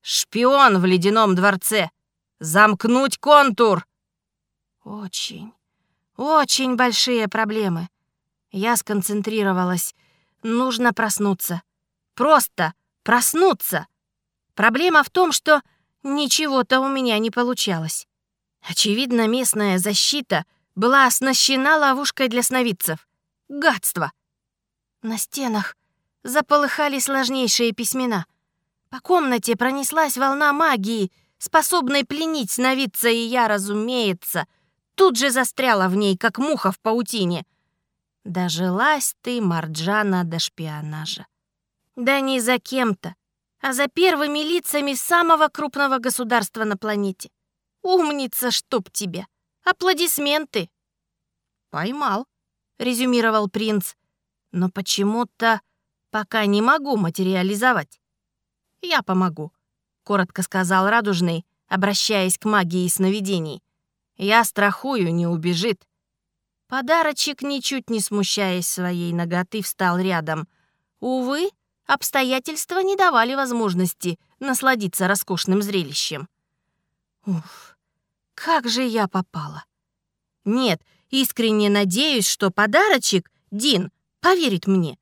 «Шпион в ледяном дворце! Замкнуть контур!» Очень, очень большие проблемы. Я сконцентрировалась. Нужно проснуться. Просто проснуться. Проблема в том, что ничего-то у меня не получалось. Очевидно, местная защита была оснащена ловушкой для сновидцев. Гадство! На стенах заполыхали сложнейшие письмена. По комнате пронеслась волна магии, способной пленить сновидца, и я, разумеется, — тут же застряла в ней, как муха в паутине. Дожилась ты, Марджана, до шпионажа. Да не за кем-то, а за первыми лицами самого крупного государства на планете. Умница, чтоб тебе! Аплодисменты!» «Поймал», — резюмировал принц. «Но почему-то пока не могу материализовать». «Я помогу», — коротко сказал Радужный, обращаясь к магии сновидений. Я страхую, не убежит. Подарочек, ничуть не смущаясь своей ноготы, встал рядом. Увы, обстоятельства не давали возможности насладиться роскошным зрелищем. Уф, как же я попала. Нет, искренне надеюсь, что подарочек, Дин, поверит мне.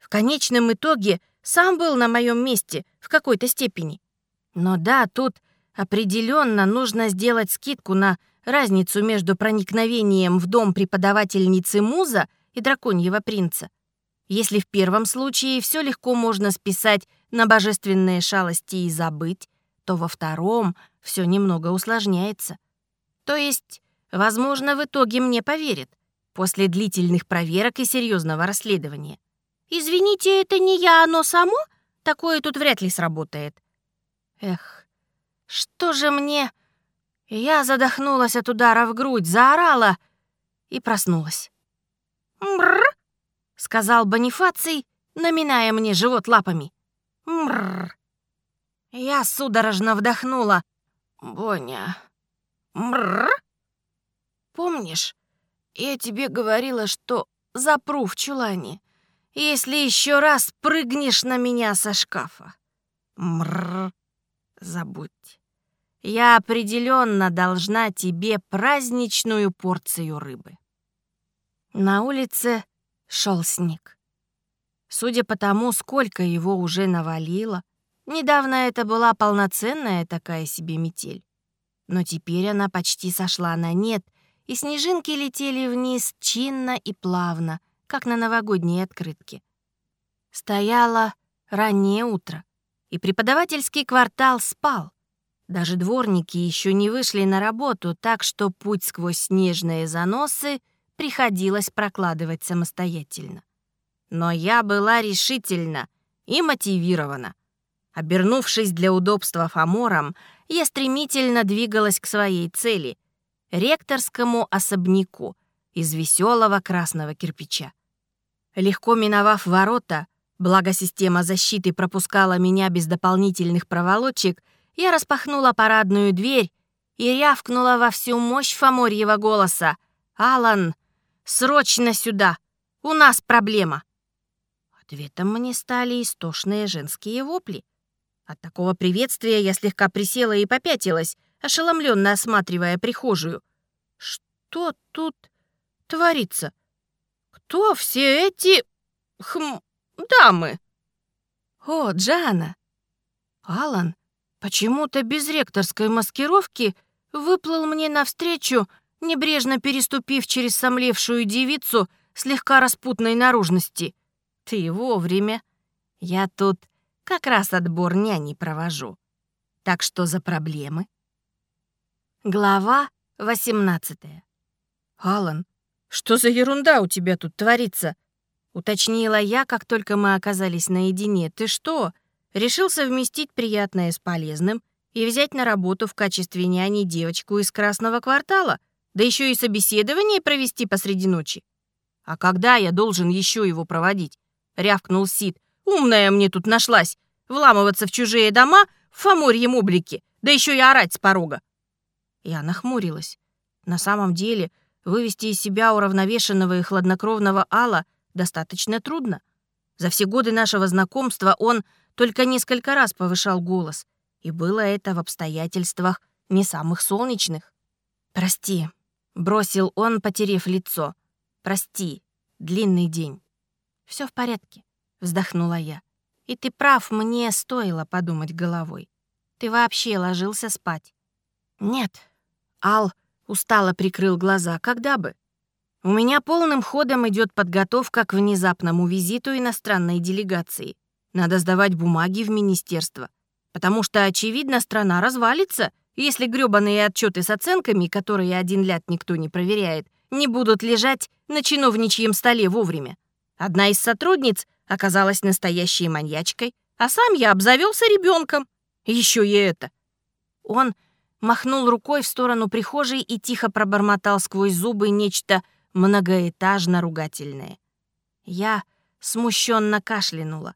В конечном итоге сам был на моем месте в какой-то степени. Но да, тут определенно нужно сделать скидку на разницу между проникновением в дом преподавательницы Муза и драконьего принца. Если в первом случае все легко можно списать на божественные шалости и забыть, то во втором все немного усложняется. То есть, возможно, в итоге мне поверят после длительных проверок и серьезного расследования. «Извините, это не я, оно само? Такое тут вряд ли сработает». Эх, что же мне я задохнулась от удара в грудь, заорала и проснулась. «Мррр!» — сказал Бонифаций, наминая мне живот лапами. «Мррр!» Я судорожно вдохнула. «Боня, мррр!» «Помнишь, я тебе говорила, что запру в чулане, если еще раз прыгнешь на меня со шкафа?» «Мррр!» «Забудь». Я определенно должна тебе праздничную порцию рыбы. На улице шел снег. Судя по тому, сколько его уже навалило, недавно это была полноценная такая себе метель. Но теперь она почти сошла на нет, и снежинки летели вниз чинно и плавно, как на новогодней открытке. Стояло раннее утро, и преподавательский квартал спал. Даже дворники еще не вышли на работу, так что путь сквозь снежные заносы приходилось прокладывать самостоятельно. Но я была решительна и мотивирована. Обернувшись для удобства фамором, я стремительно двигалась к своей цели — ректорскому особняку из веселого красного кирпича. Легко миновав ворота, благо система защиты пропускала меня без дополнительных проволочек — я распахнула парадную дверь и рявкнула во всю мощь Фоморьего голоса. «Алан, срочно сюда! У нас проблема!» Ответом мне стали истошные женские вопли. От такого приветствия я слегка присела и попятилась, ошеломленно осматривая прихожую. Что тут творится? Кто все эти... хм... дамы? О, Джана! Алан, Почему-то без ректорской маскировки выплыл мне навстречу, небрежно переступив через сомлевшую девицу слегка распутной наружности. Ты вовремя. Я тут как раз отбор няни провожу. Так что за проблемы? Глава 18 «Алан, что за ерунда у тебя тут творится?» Уточнила я, как только мы оказались наедине. «Ты что, решил совместить приятное с полезным и взять на работу в качестве няни девочку из Красного квартала, да еще и собеседование провести посреди ночи. «А когда я должен еще его проводить?» — рявкнул Сид. «Умная мне тут нашлась. Вламываться в чужие дома в фоморьем облике, да еще и орать с порога». Я нахмурилась. На самом деле, вывести из себя уравновешенного и хладнокровного Алла достаточно трудно. За все годы нашего знакомства он только несколько раз повышал голос, и было это в обстоятельствах не самых солнечных. «Прости», — бросил он, потерев лицо. «Прости, длинный день». Все в порядке», — вздохнула я. «И ты прав, мне стоило подумать головой. Ты вообще ложился спать?» «Нет». Ал устало прикрыл глаза. «Когда бы?» «У меня полным ходом идет подготовка к внезапному визиту иностранной делегации. Надо сдавать бумаги в министерство. Потому что, очевидно, страна развалится, если грёбаные отчеты с оценками, которые один ляд никто не проверяет, не будут лежать на чиновничьем столе вовремя. Одна из сотрудниц оказалась настоящей маньячкой, а сам я обзавелся ребенком. Еще и это. Он махнул рукой в сторону прихожей и тихо пробормотал сквозь зубы нечто многоэтажно-ругательное. Я смущенно кашлянула.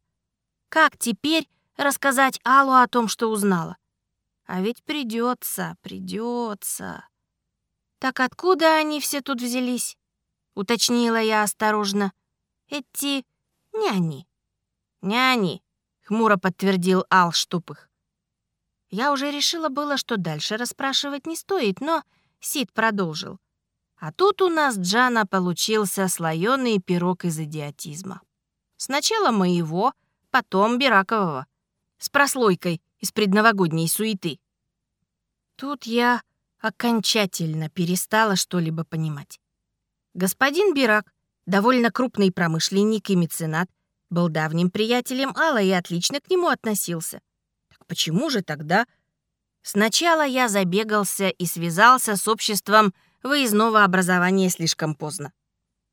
Как теперь рассказать Аллу о том, что узнала? А ведь придется, придется. Так откуда они все тут взялись? Уточнила я осторожно. Эти няни. Няни, хмуро подтвердил Ал Штупых. Я уже решила было, что дальше расспрашивать не стоит, но Сид продолжил. А тут у нас Джана получился слоёный пирог из идиотизма. Сначала моего, потом Биракового. С прослойкой из предновогодней суеты. Тут я окончательно перестала что-либо понимать. Господин Бирак, довольно крупный промышленник и меценат, был давним приятелем Алла и отлично к нему относился. Почему же тогда... Сначала я забегался и связался с обществом выездного образования слишком поздно.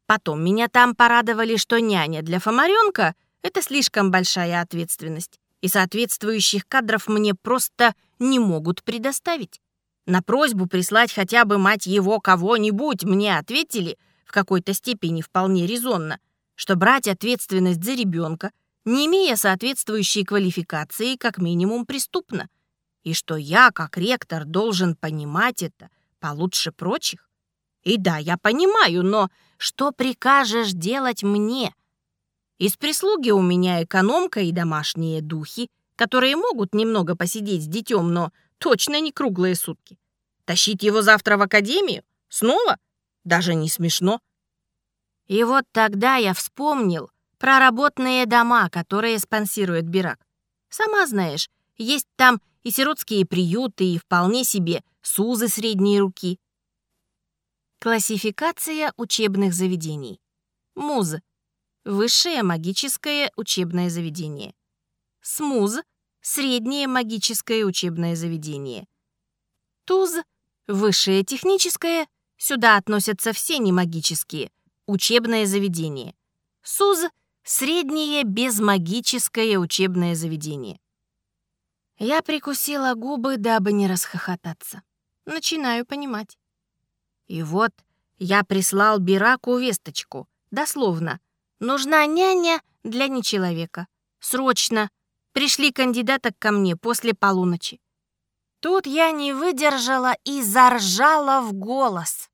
Потом меня там порадовали, что няня для Фомаренка — это слишком большая ответственность, и соответствующих кадров мне просто не могут предоставить. На просьбу прислать хотя бы мать его кого-нибудь мне ответили в какой-то степени вполне резонно, что брать ответственность за ребенка, не имея соответствующей квалификации, как минимум преступно, и что я, как ректор, должен понимать это получше прочих. И да, я понимаю, но что прикажешь делать мне? Из прислуги у меня экономка и домашние духи, которые могут немного посидеть с детем, но точно не круглые сутки. Тащить его завтра в академию? Снова? Даже не смешно. И вот тогда я вспомнил про работные дома, которые спонсирует Бирак. Сама знаешь, есть там и сиротские приюты, и вполне себе СУЗы средней руки. Классификация учебных заведений. МУЗ – высшее магическое учебное заведение. СМУЗ – среднее магическое учебное заведение. ТУЗ – высшее техническое, сюда относятся все немагические, учебное заведение. СУЗ – среднее безмагическое учебное заведение. Я прикусила губы, дабы не расхохотаться. Начинаю понимать. И вот я прислал Бираку весточку, дословно. Нужна няня для нечеловека. Срочно. Пришли кандидаток ко мне после полуночи. Тут я не выдержала и заржала в голос.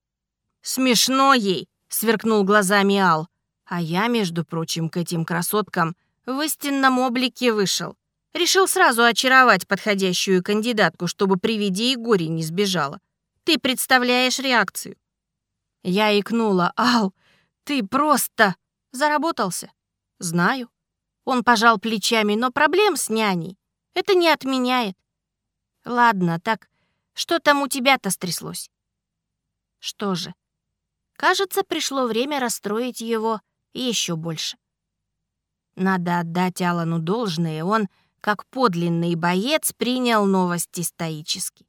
«Смешно ей!» — сверкнул глазами Ал. А я, между прочим, к этим красоткам в истинном облике вышел. Решил сразу очаровать подходящую кандидатку, чтобы при виде и горе не сбежала. Ты представляешь реакцию. Я икнула. «Ал, ты просто...» Заработался. Знаю. Он пожал плечами, но проблем с няней это не отменяет. Ладно, так что там у тебя-то стряслось? Что же, кажется, пришло время расстроить его еще больше. Надо отдать Алану должное, он, как подлинный боец, принял новости стоически.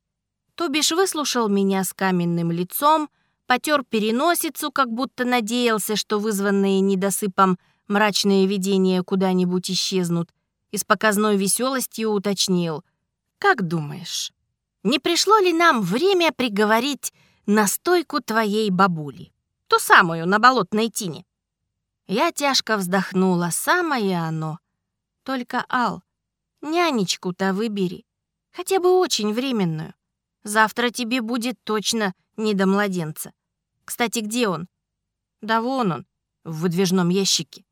То выслушал меня с каменным лицом, потер переносицу, как будто надеялся, что вызванные недосыпом мрачные видения куда-нибудь исчезнут, и с показной веселостью уточнил. Как думаешь, не пришло ли нам время приговорить настойку твоей бабули? Ту самую на болотной тине. Я тяжко вздохнула, самое оно. Только, Ал, нянечку-то выбери, хотя бы очень временную. Завтра тебе будет точно не до младенца. Кстати, где он? Да вон он, в выдвижном ящике.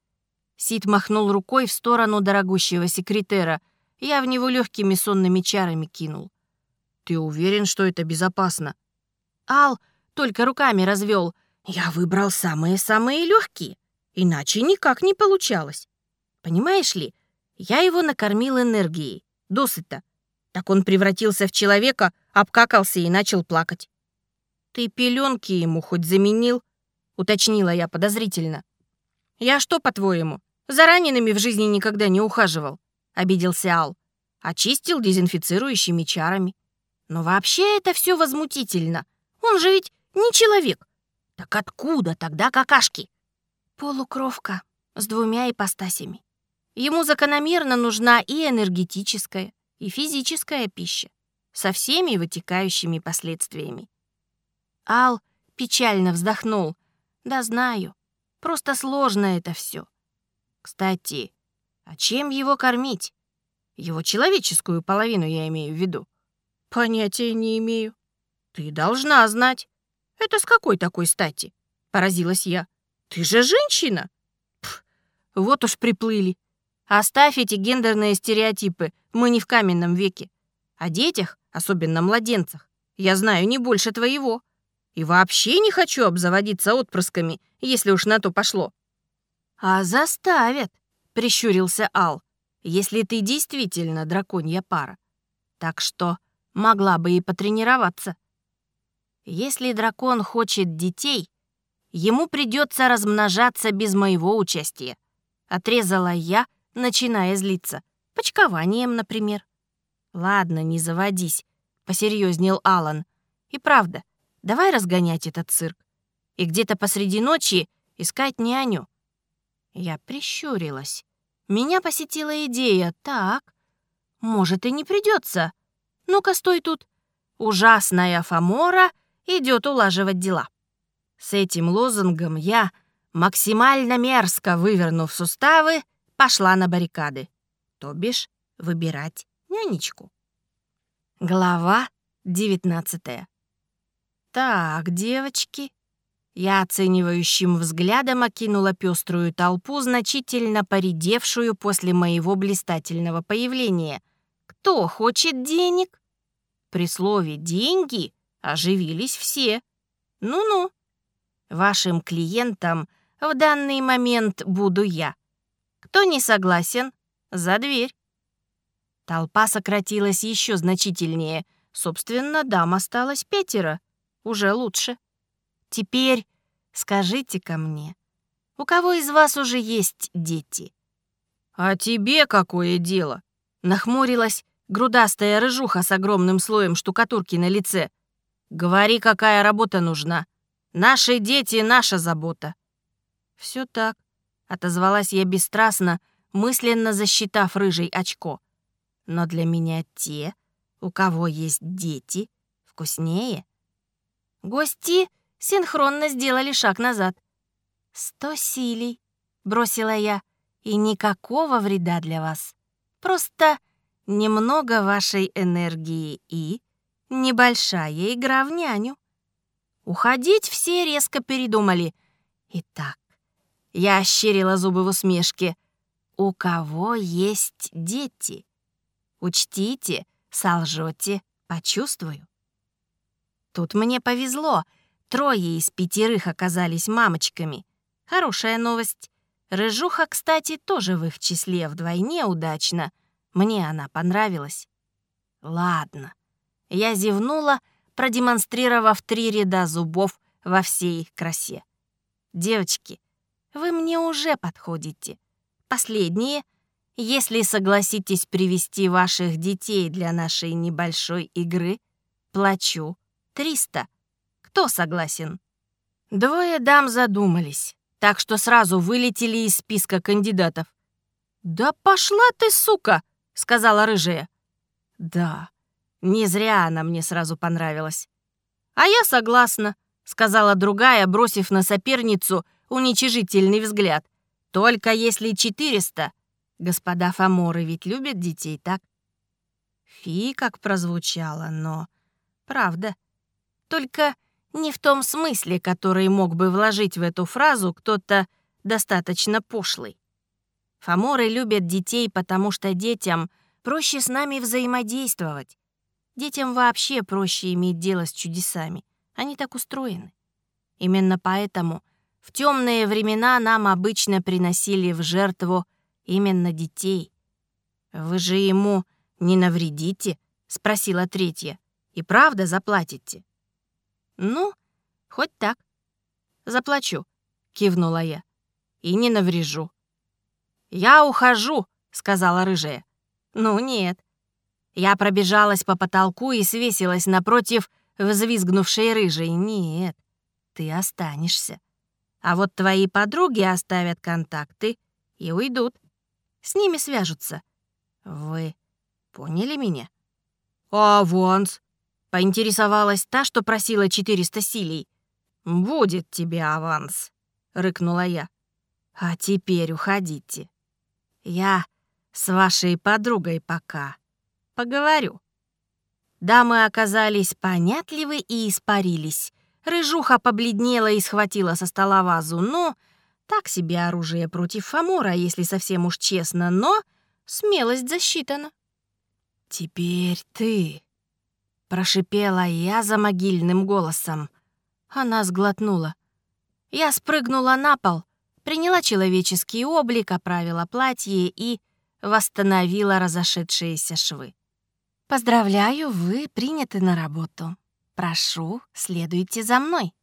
Сид махнул рукой в сторону дорогущего секретера. Я в него легкими сонными чарами кинул. Ты уверен, что это безопасно? Ал только руками развел. Я выбрал самые-самые легкие, иначе никак не получалось. Понимаешь ли, я его накормил энергией, досыта. Так он превратился в человека, обкакался и начал плакать. «Ты пеленки ему хоть заменил?» — уточнила я подозрительно. «Я что, по-твоему, за ранеными в жизни никогда не ухаживал?» — обиделся Ал. «Очистил дезинфицирующими чарами. Но вообще это все возмутительно. Он же ведь не человек. Так откуда тогда какашки?» «Полукровка с двумя ипостасями. Ему закономерно нужна и энергетическая, и физическая пища, со всеми вытекающими последствиями. Ал печально вздохнул. «Да знаю, просто сложно это все. Кстати, а чем его кормить? Его человеческую половину я имею в виду. Понятия не имею. Ты должна знать. Это с какой такой стати? Поразилась я. Ты же женщина. Пф, вот уж приплыли. Оставь эти гендерные стереотипы, мы не в каменном веке. О детях, особенно младенцах, я знаю не больше твоего. И вообще не хочу обзаводиться отпрысками, если уж на то пошло». «А заставят», — прищурился Ал, «если ты действительно драконья пара. Так что могла бы и потренироваться. Если дракон хочет детей, ему придется размножаться без моего участия», — отрезала я, — начиная злиться. Почкованием, например. «Ладно, не заводись», — посерьезнел Алан. «И правда, давай разгонять этот цирк. И где-то посреди ночи искать няню». Я прищурилась. Меня посетила идея. Так, может, и не придется. Ну-ка, стой тут. Ужасная Фомора идет улаживать дела. С этим лозунгом я, максимально мерзко вывернув суставы, пошла на баррикады, то бишь выбирать нянечку. Глава 19 «Так, девочки». Я оценивающим взглядом окинула пеструю толпу, значительно поредевшую после моего блистательного появления. «Кто хочет денег?» При слове «деньги» оживились все. «Ну-ну». Вашим клиентом в данный момент буду я. Кто не согласен, за дверь. Толпа сократилась еще значительнее. Собственно, дам осталось пятеро. Уже лучше. Теперь скажите-ка мне, у кого из вас уже есть дети? А тебе какое дело? Нахмурилась грудастая рыжуха с огромным слоем штукатурки на лице. Говори, какая работа нужна. Наши дети — наша забота. Все так отозвалась я бесстрастно, мысленно засчитав рыжий очко. Но для меня те, у кого есть дети, вкуснее. Гости синхронно сделали шаг назад. «Сто силей», — бросила я, — «и никакого вреда для вас. Просто немного вашей энергии и небольшая игра в няню». Уходить все резко передумали. Итак, я ощерила зубы в усмешке. «У кого есть дети? Учтите, солжете, почувствую». Тут мне повезло. Трое из пятерых оказались мамочками. Хорошая новость. Рыжуха, кстати, тоже в их числе вдвойне удачно. Мне она понравилась. Ладно. Я зевнула, продемонстрировав три ряда зубов во всей их красе. Девочки, вы мне уже подходите. Последнее, если согласитесь привести ваших детей для нашей небольшой игры, плачу 300. Кто согласен? Двое дам задумались, так что сразу вылетели из списка кандидатов. «Да пошла ты, сука!» — сказала рыжая. «Да, не зря она мне сразу понравилась». «А я согласна», — сказала другая, бросив на соперницу — уничижительный взгляд. Только если 400. Господа Фоморы ведь любят детей, так? Фи как прозвучало, но... Правда. Только не в том смысле, который мог бы вложить в эту фразу кто-то достаточно пошлый. Фоморы любят детей, потому что детям проще с нами взаимодействовать. Детям вообще проще иметь дело с чудесами. Они так устроены. Именно поэтому в темные времена нам обычно приносили в жертву именно детей. «Вы же ему не навредите?» — спросила третья. «И правда заплатите?» «Ну, хоть так. Заплачу», — кивнула я. «И не наврежу». «Я ухожу», — сказала рыжая. «Ну нет». Я пробежалась по потолку и свесилась напротив взвизгнувшей рыжей. «Нет, ты останешься. А вот твои подруги оставят контакты и уйдут. С ними свяжутся. Вы поняли меня?» «А аванс?» — поинтересовалась та, что просила 400 силей. «Будет тебе аванс», — рыкнула я. «А теперь уходите». Я с вашей подругой пока поговорю». Дамы оказались понятливы и испарились. Рыжуха побледнела и схватила со стола вазу. Ну, так себе оружие против Фомора, если совсем уж честно, но смелость засчитана. «Теперь ты», — прошипела я за могильным голосом. Она сглотнула. Я спрыгнула на пол, приняла человеческий облик, оправила платье и восстановила разошедшиеся швы. «Поздравляю, вы приняты на работу. Прошу, следуйте за мной».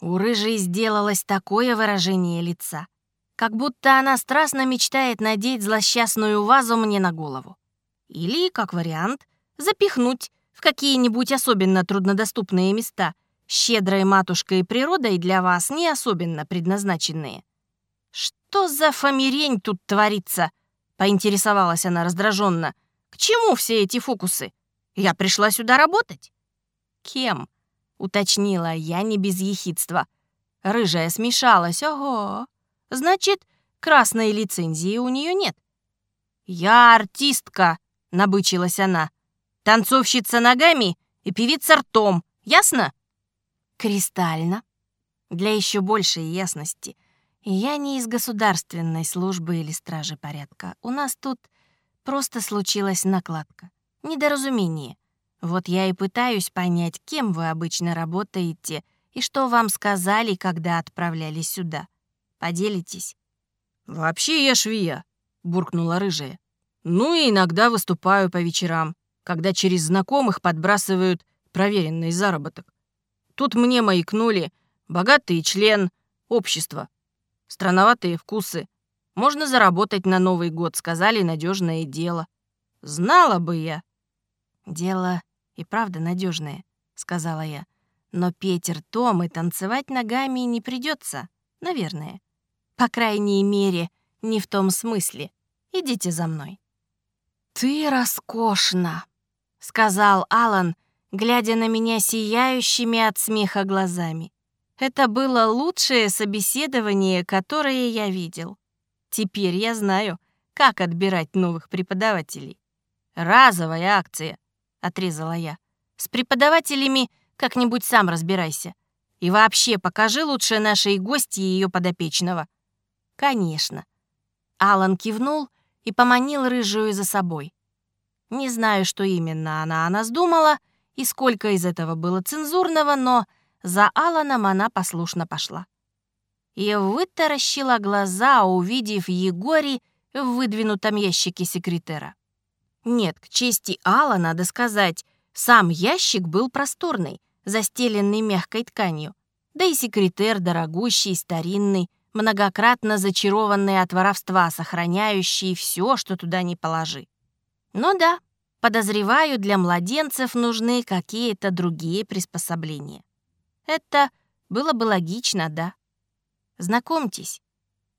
У рыжей сделалось такое выражение лица, как будто она страстно мечтает надеть злосчастную вазу мне на голову. Или, как вариант, запихнуть в какие-нибудь особенно труднодоступные места, щедрой матушкой природой для вас не особенно предназначенные. «Что за фамирень тут творится?» — поинтересовалась она раздраженно. «К чему все эти фокусы? Я пришла сюда работать». «Кем?» — уточнила я не без ехидства. Рыжая смешалась. «Ого! Значит, красной лицензии у нее нет». «Я артистка», — набычилась она. «Танцовщица ногами и певица ртом. Ясно?» «Кристально». Для еще большей ясности — я не из государственной службы или стражи порядка. У нас тут просто случилась накладка. Недоразумение. Вот я и пытаюсь понять, кем вы обычно работаете и что вам сказали, когда отправляли сюда. Поделитесь. «Вообще я швея», — буркнула рыжая. «Ну и иногда выступаю по вечерам, когда через знакомых подбрасывают проверенный заработок. Тут мне маякнули богатый член общества, Странноватые вкусы. Можно заработать на Новый год, сказали, надежное дело. Знала бы я. Дело и правда надежное, сказала я. Но Петер Том и танцевать ногами не придется, наверное. По крайней мере, не в том смысле. Идите за мной. Ты роскошна, сказал Алан, глядя на меня сияющими от смеха глазами. Это было лучшее собеседование, которое я видел. Теперь я знаю, как отбирать новых преподавателей. «Разовая акция», — отрезала я. «С преподавателями как-нибудь сам разбирайся. И вообще покажи лучше нашей гости ее подопечного». «Конечно». Алан кивнул и поманил рыжую за собой. Не знаю, что именно она о нас думала и сколько из этого было цензурного, но за Аланом она послушно пошла. И вытаращила глаза, увидев Егори в выдвинутом ящике секретера. Нет, к чести Алла, надо сказать, сам ящик был просторный, застеленный мягкой тканью. Да и секретер дорогущий, старинный, многократно зачарованный от воровства, сохраняющий все, что туда не положи. Ну да, подозреваю, для младенцев нужны какие-то другие приспособления. Это было бы логично, да? Знакомьтесь,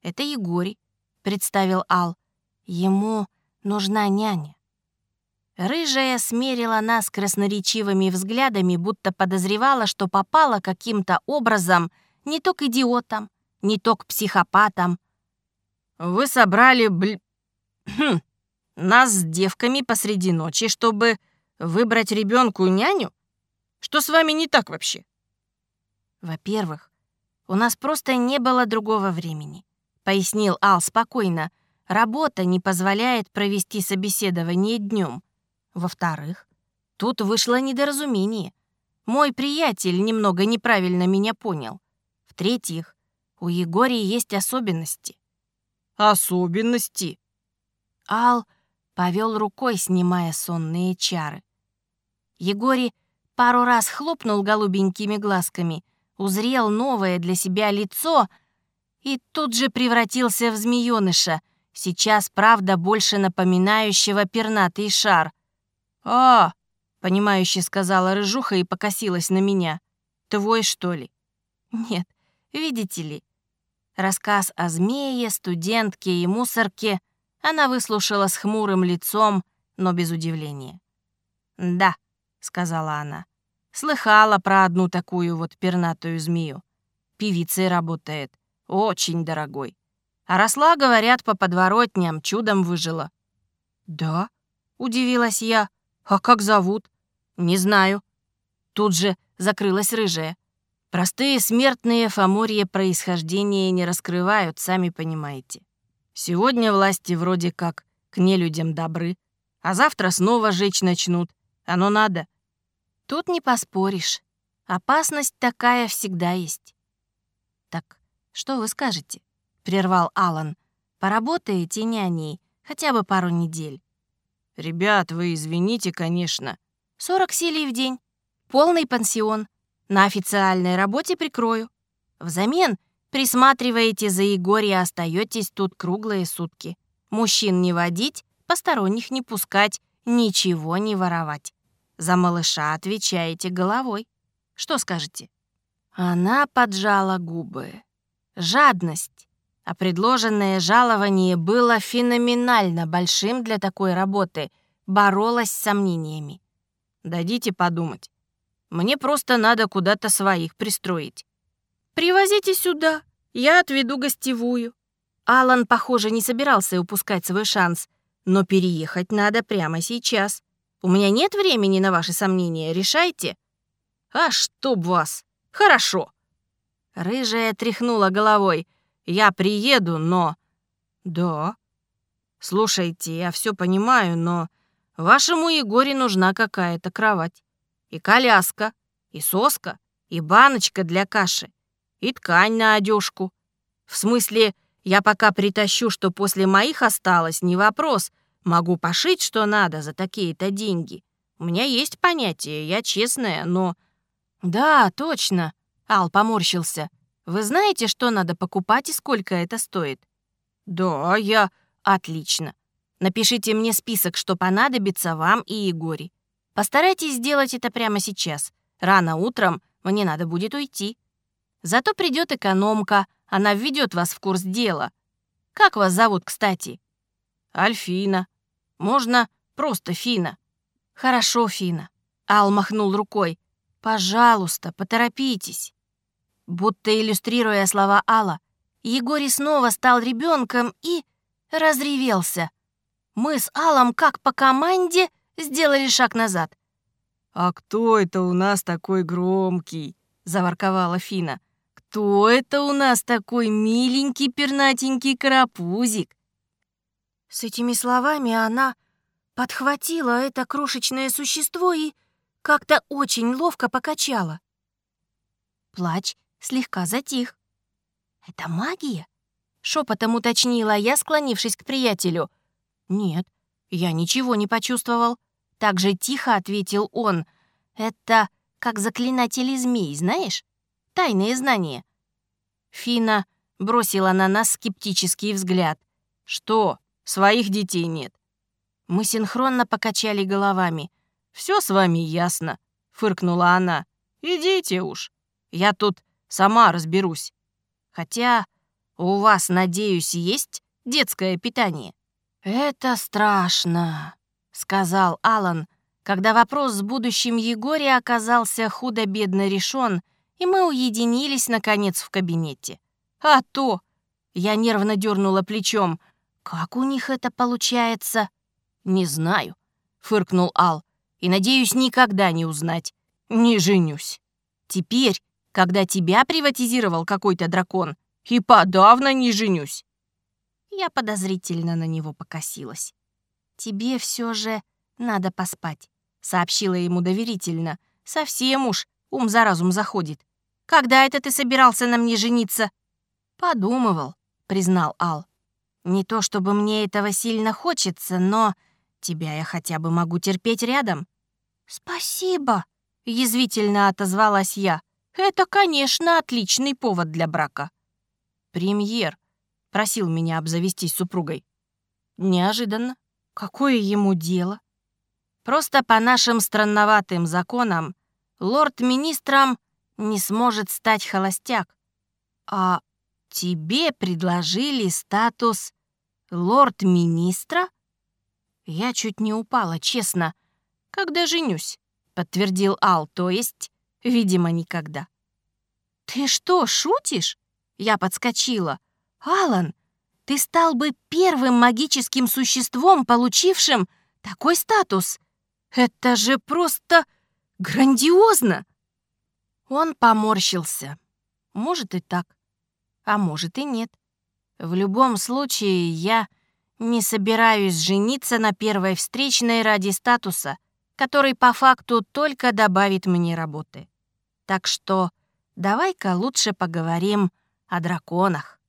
это Егорий, представил Ал. Ему нужна няня. Рыжая смерила нас красноречивыми взглядами, будто подозревала, что попала каким-то образом не то к идиотам, не то к психопатам. вы собрали бл... хм, нас с девками посреди ночи, чтобы выбрать ребенку няню? Что с вами не так вообще? Во-первых, у нас просто не было другого времени, пояснил Ал спокойно. Работа не позволяет провести собеседование днем. Во-вторых, тут вышло недоразумение. Мой приятель немного неправильно меня понял. В-третьих, у Егории есть особенности. Особенности? Ал повел рукой, снимая сонные чары. Егори пару раз хлопнул голубенькими глазками, узрел новое для себя лицо и тут же превратился в змеёныша, сейчас, правда, больше напоминающего пернатый шар. «А!» — понимающе сказала рыжуха и покосилась на меня. «Твой, что ли?» «Нет, видите ли». Рассказ о змее, студентке и мусорке она выслушала с хмурым лицом, но без удивления. «Да», — сказала она, — «слыхала про одну такую вот пернатую змею. Певицей работает, очень дорогой. А росла, говорят, по подворотням, чудом выжила». «Да?» — удивилась я. «А как зовут?» «Не знаю». Тут же закрылась рыжая. Простые смертные фаморье происхождения не раскрывают, сами понимаете. Сегодня власти вроде как к нелюдям добры, а завтра снова жечь начнут. Оно надо. Тут не поспоришь. Опасность такая всегда есть. Так что вы скажете? Прервал Алан. Поработаете няней хотя бы пару недель. Ребят, вы извините, конечно. 40 селей в день. Полный пансион. На официальной работе прикрою. Взамен присматриваете за Егорья, остаетесь тут круглые сутки. Мужчин не водить, посторонних не пускать, ничего не воровать. За малыша отвечаете головой. Что скажете? Она поджала губы. Жадность. А предложенное жалование было феноменально большим для такой работы. Боролась с сомнениями. Дадите подумать. Мне просто надо куда-то своих пристроить. Привозите сюда, я отведу гостевую. Алан, похоже, не собирался упускать свой шанс, но переехать надо прямо сейчас. У меня нет времени на ваши сомнения, решайте. А чтоб вас. Хорошо. Рыжая тряхнула головой. Я приеду, но... Да. Слушайте, я все понимаю, но вашему Егоре нужна какая-то кровать и коляска, и соска, и баночка для каши, и ткань на одежку. В смысле, я пока притащу, что после моих осталось, не вопрос. Могу пошить, что надо, за такие-то деньги. У меня есть понятие, я честная, но... Да, точно. Ал поморщился. Вы знаете, что надо покупать и сколько это стоит? Да, я... Отлично. Напишите мне список, что понадобится вам и Егоре. Постарайтесь сделать это прямо сейчас. Рано утром мне надо будет уйти. Зато придет экономка, она введет вас в курс дела. Как вас зовут, кстати? Альфина. Можно просто Фина. Хорошо, Фина. Ал махнул рукой. Пожалуйста, поторопитесь. Будто иллюстрируя слова Алла, Егорий снова стал ребенком и разревелся. Мы с Аллом, как по команде, сделали шаг назад. «А кто это у нас такой громкий?» — заворковала Фина. «Кто это у нас такой миленький пернатенький карапузик?» С этими словами она подхватила это крошечное существо и как-то очень ловко покачала. Плач слегка затих. «Это магия?» — шепотом уточнила я, склонившись к приятелю. «Нет, я ничего не почувствовал». Так же тихо ответил он. «Это как заклинатели змей, знаешь? Тайные знания». Фина бросила на нас скептический взгляд. «Что, своих детей нет?» Мы синхронно покачали головами. «Все с вами ясно», — фыркнула она. «Идите уж, я тут сама разберусь. Хотя у вас, надеюсь, есть детское питание?» «Это страшно», сказал Алан, когда вопрос с будущим Егоре оказался худо-бедно решен, и мы уединились, наконец, в кабинете. «А то! Я нервно дернула плечом. «Как у них это получается?» «Не знаю», — фыркнул Ал. «И надеюсь никогда не узнать. Не женюсь. Теперь, когда тебя приватизировал какой-то дракон, и подавно не женюсь». Я подозрительно на него покосилась. «Тебе все же надо поспать», — сообщила ему доверительно. «Совсем уж ум за разум заходит. Когда это ты собирался на мне жениться?» «Подумывал», — признал Ал. «Не то чтобы мне этого сильно хочется, но тебя я хотя бы могу терпеть рядом». «Спасибо», — язвительно отозвалась я. «Это, конечно, отличный повод для брака». «Премьер», — просил меня обзавестись супругой. Неожиданно. Какое ему дело? Просто по нашим странноватым законам лорд-министром не сможет стать холостяк. А тебе предложили статус лорд-министра? Я чуть не упала, честно. Когда женюсь, подтвердил Ал, то есть, видимо, никогда. Ты что, шутишь? Я подскочила. Алан, ты стал бы первым магическим существом, получившим такой статус. Это же просто грандиозно!» Он поморщился. Может и так, а может и нет. В любом случае, я не собираюсь жениться на первой встречной ради статуса, который по факту только добавит мне работы. Так что давай-ка лучше поговорим о драконах.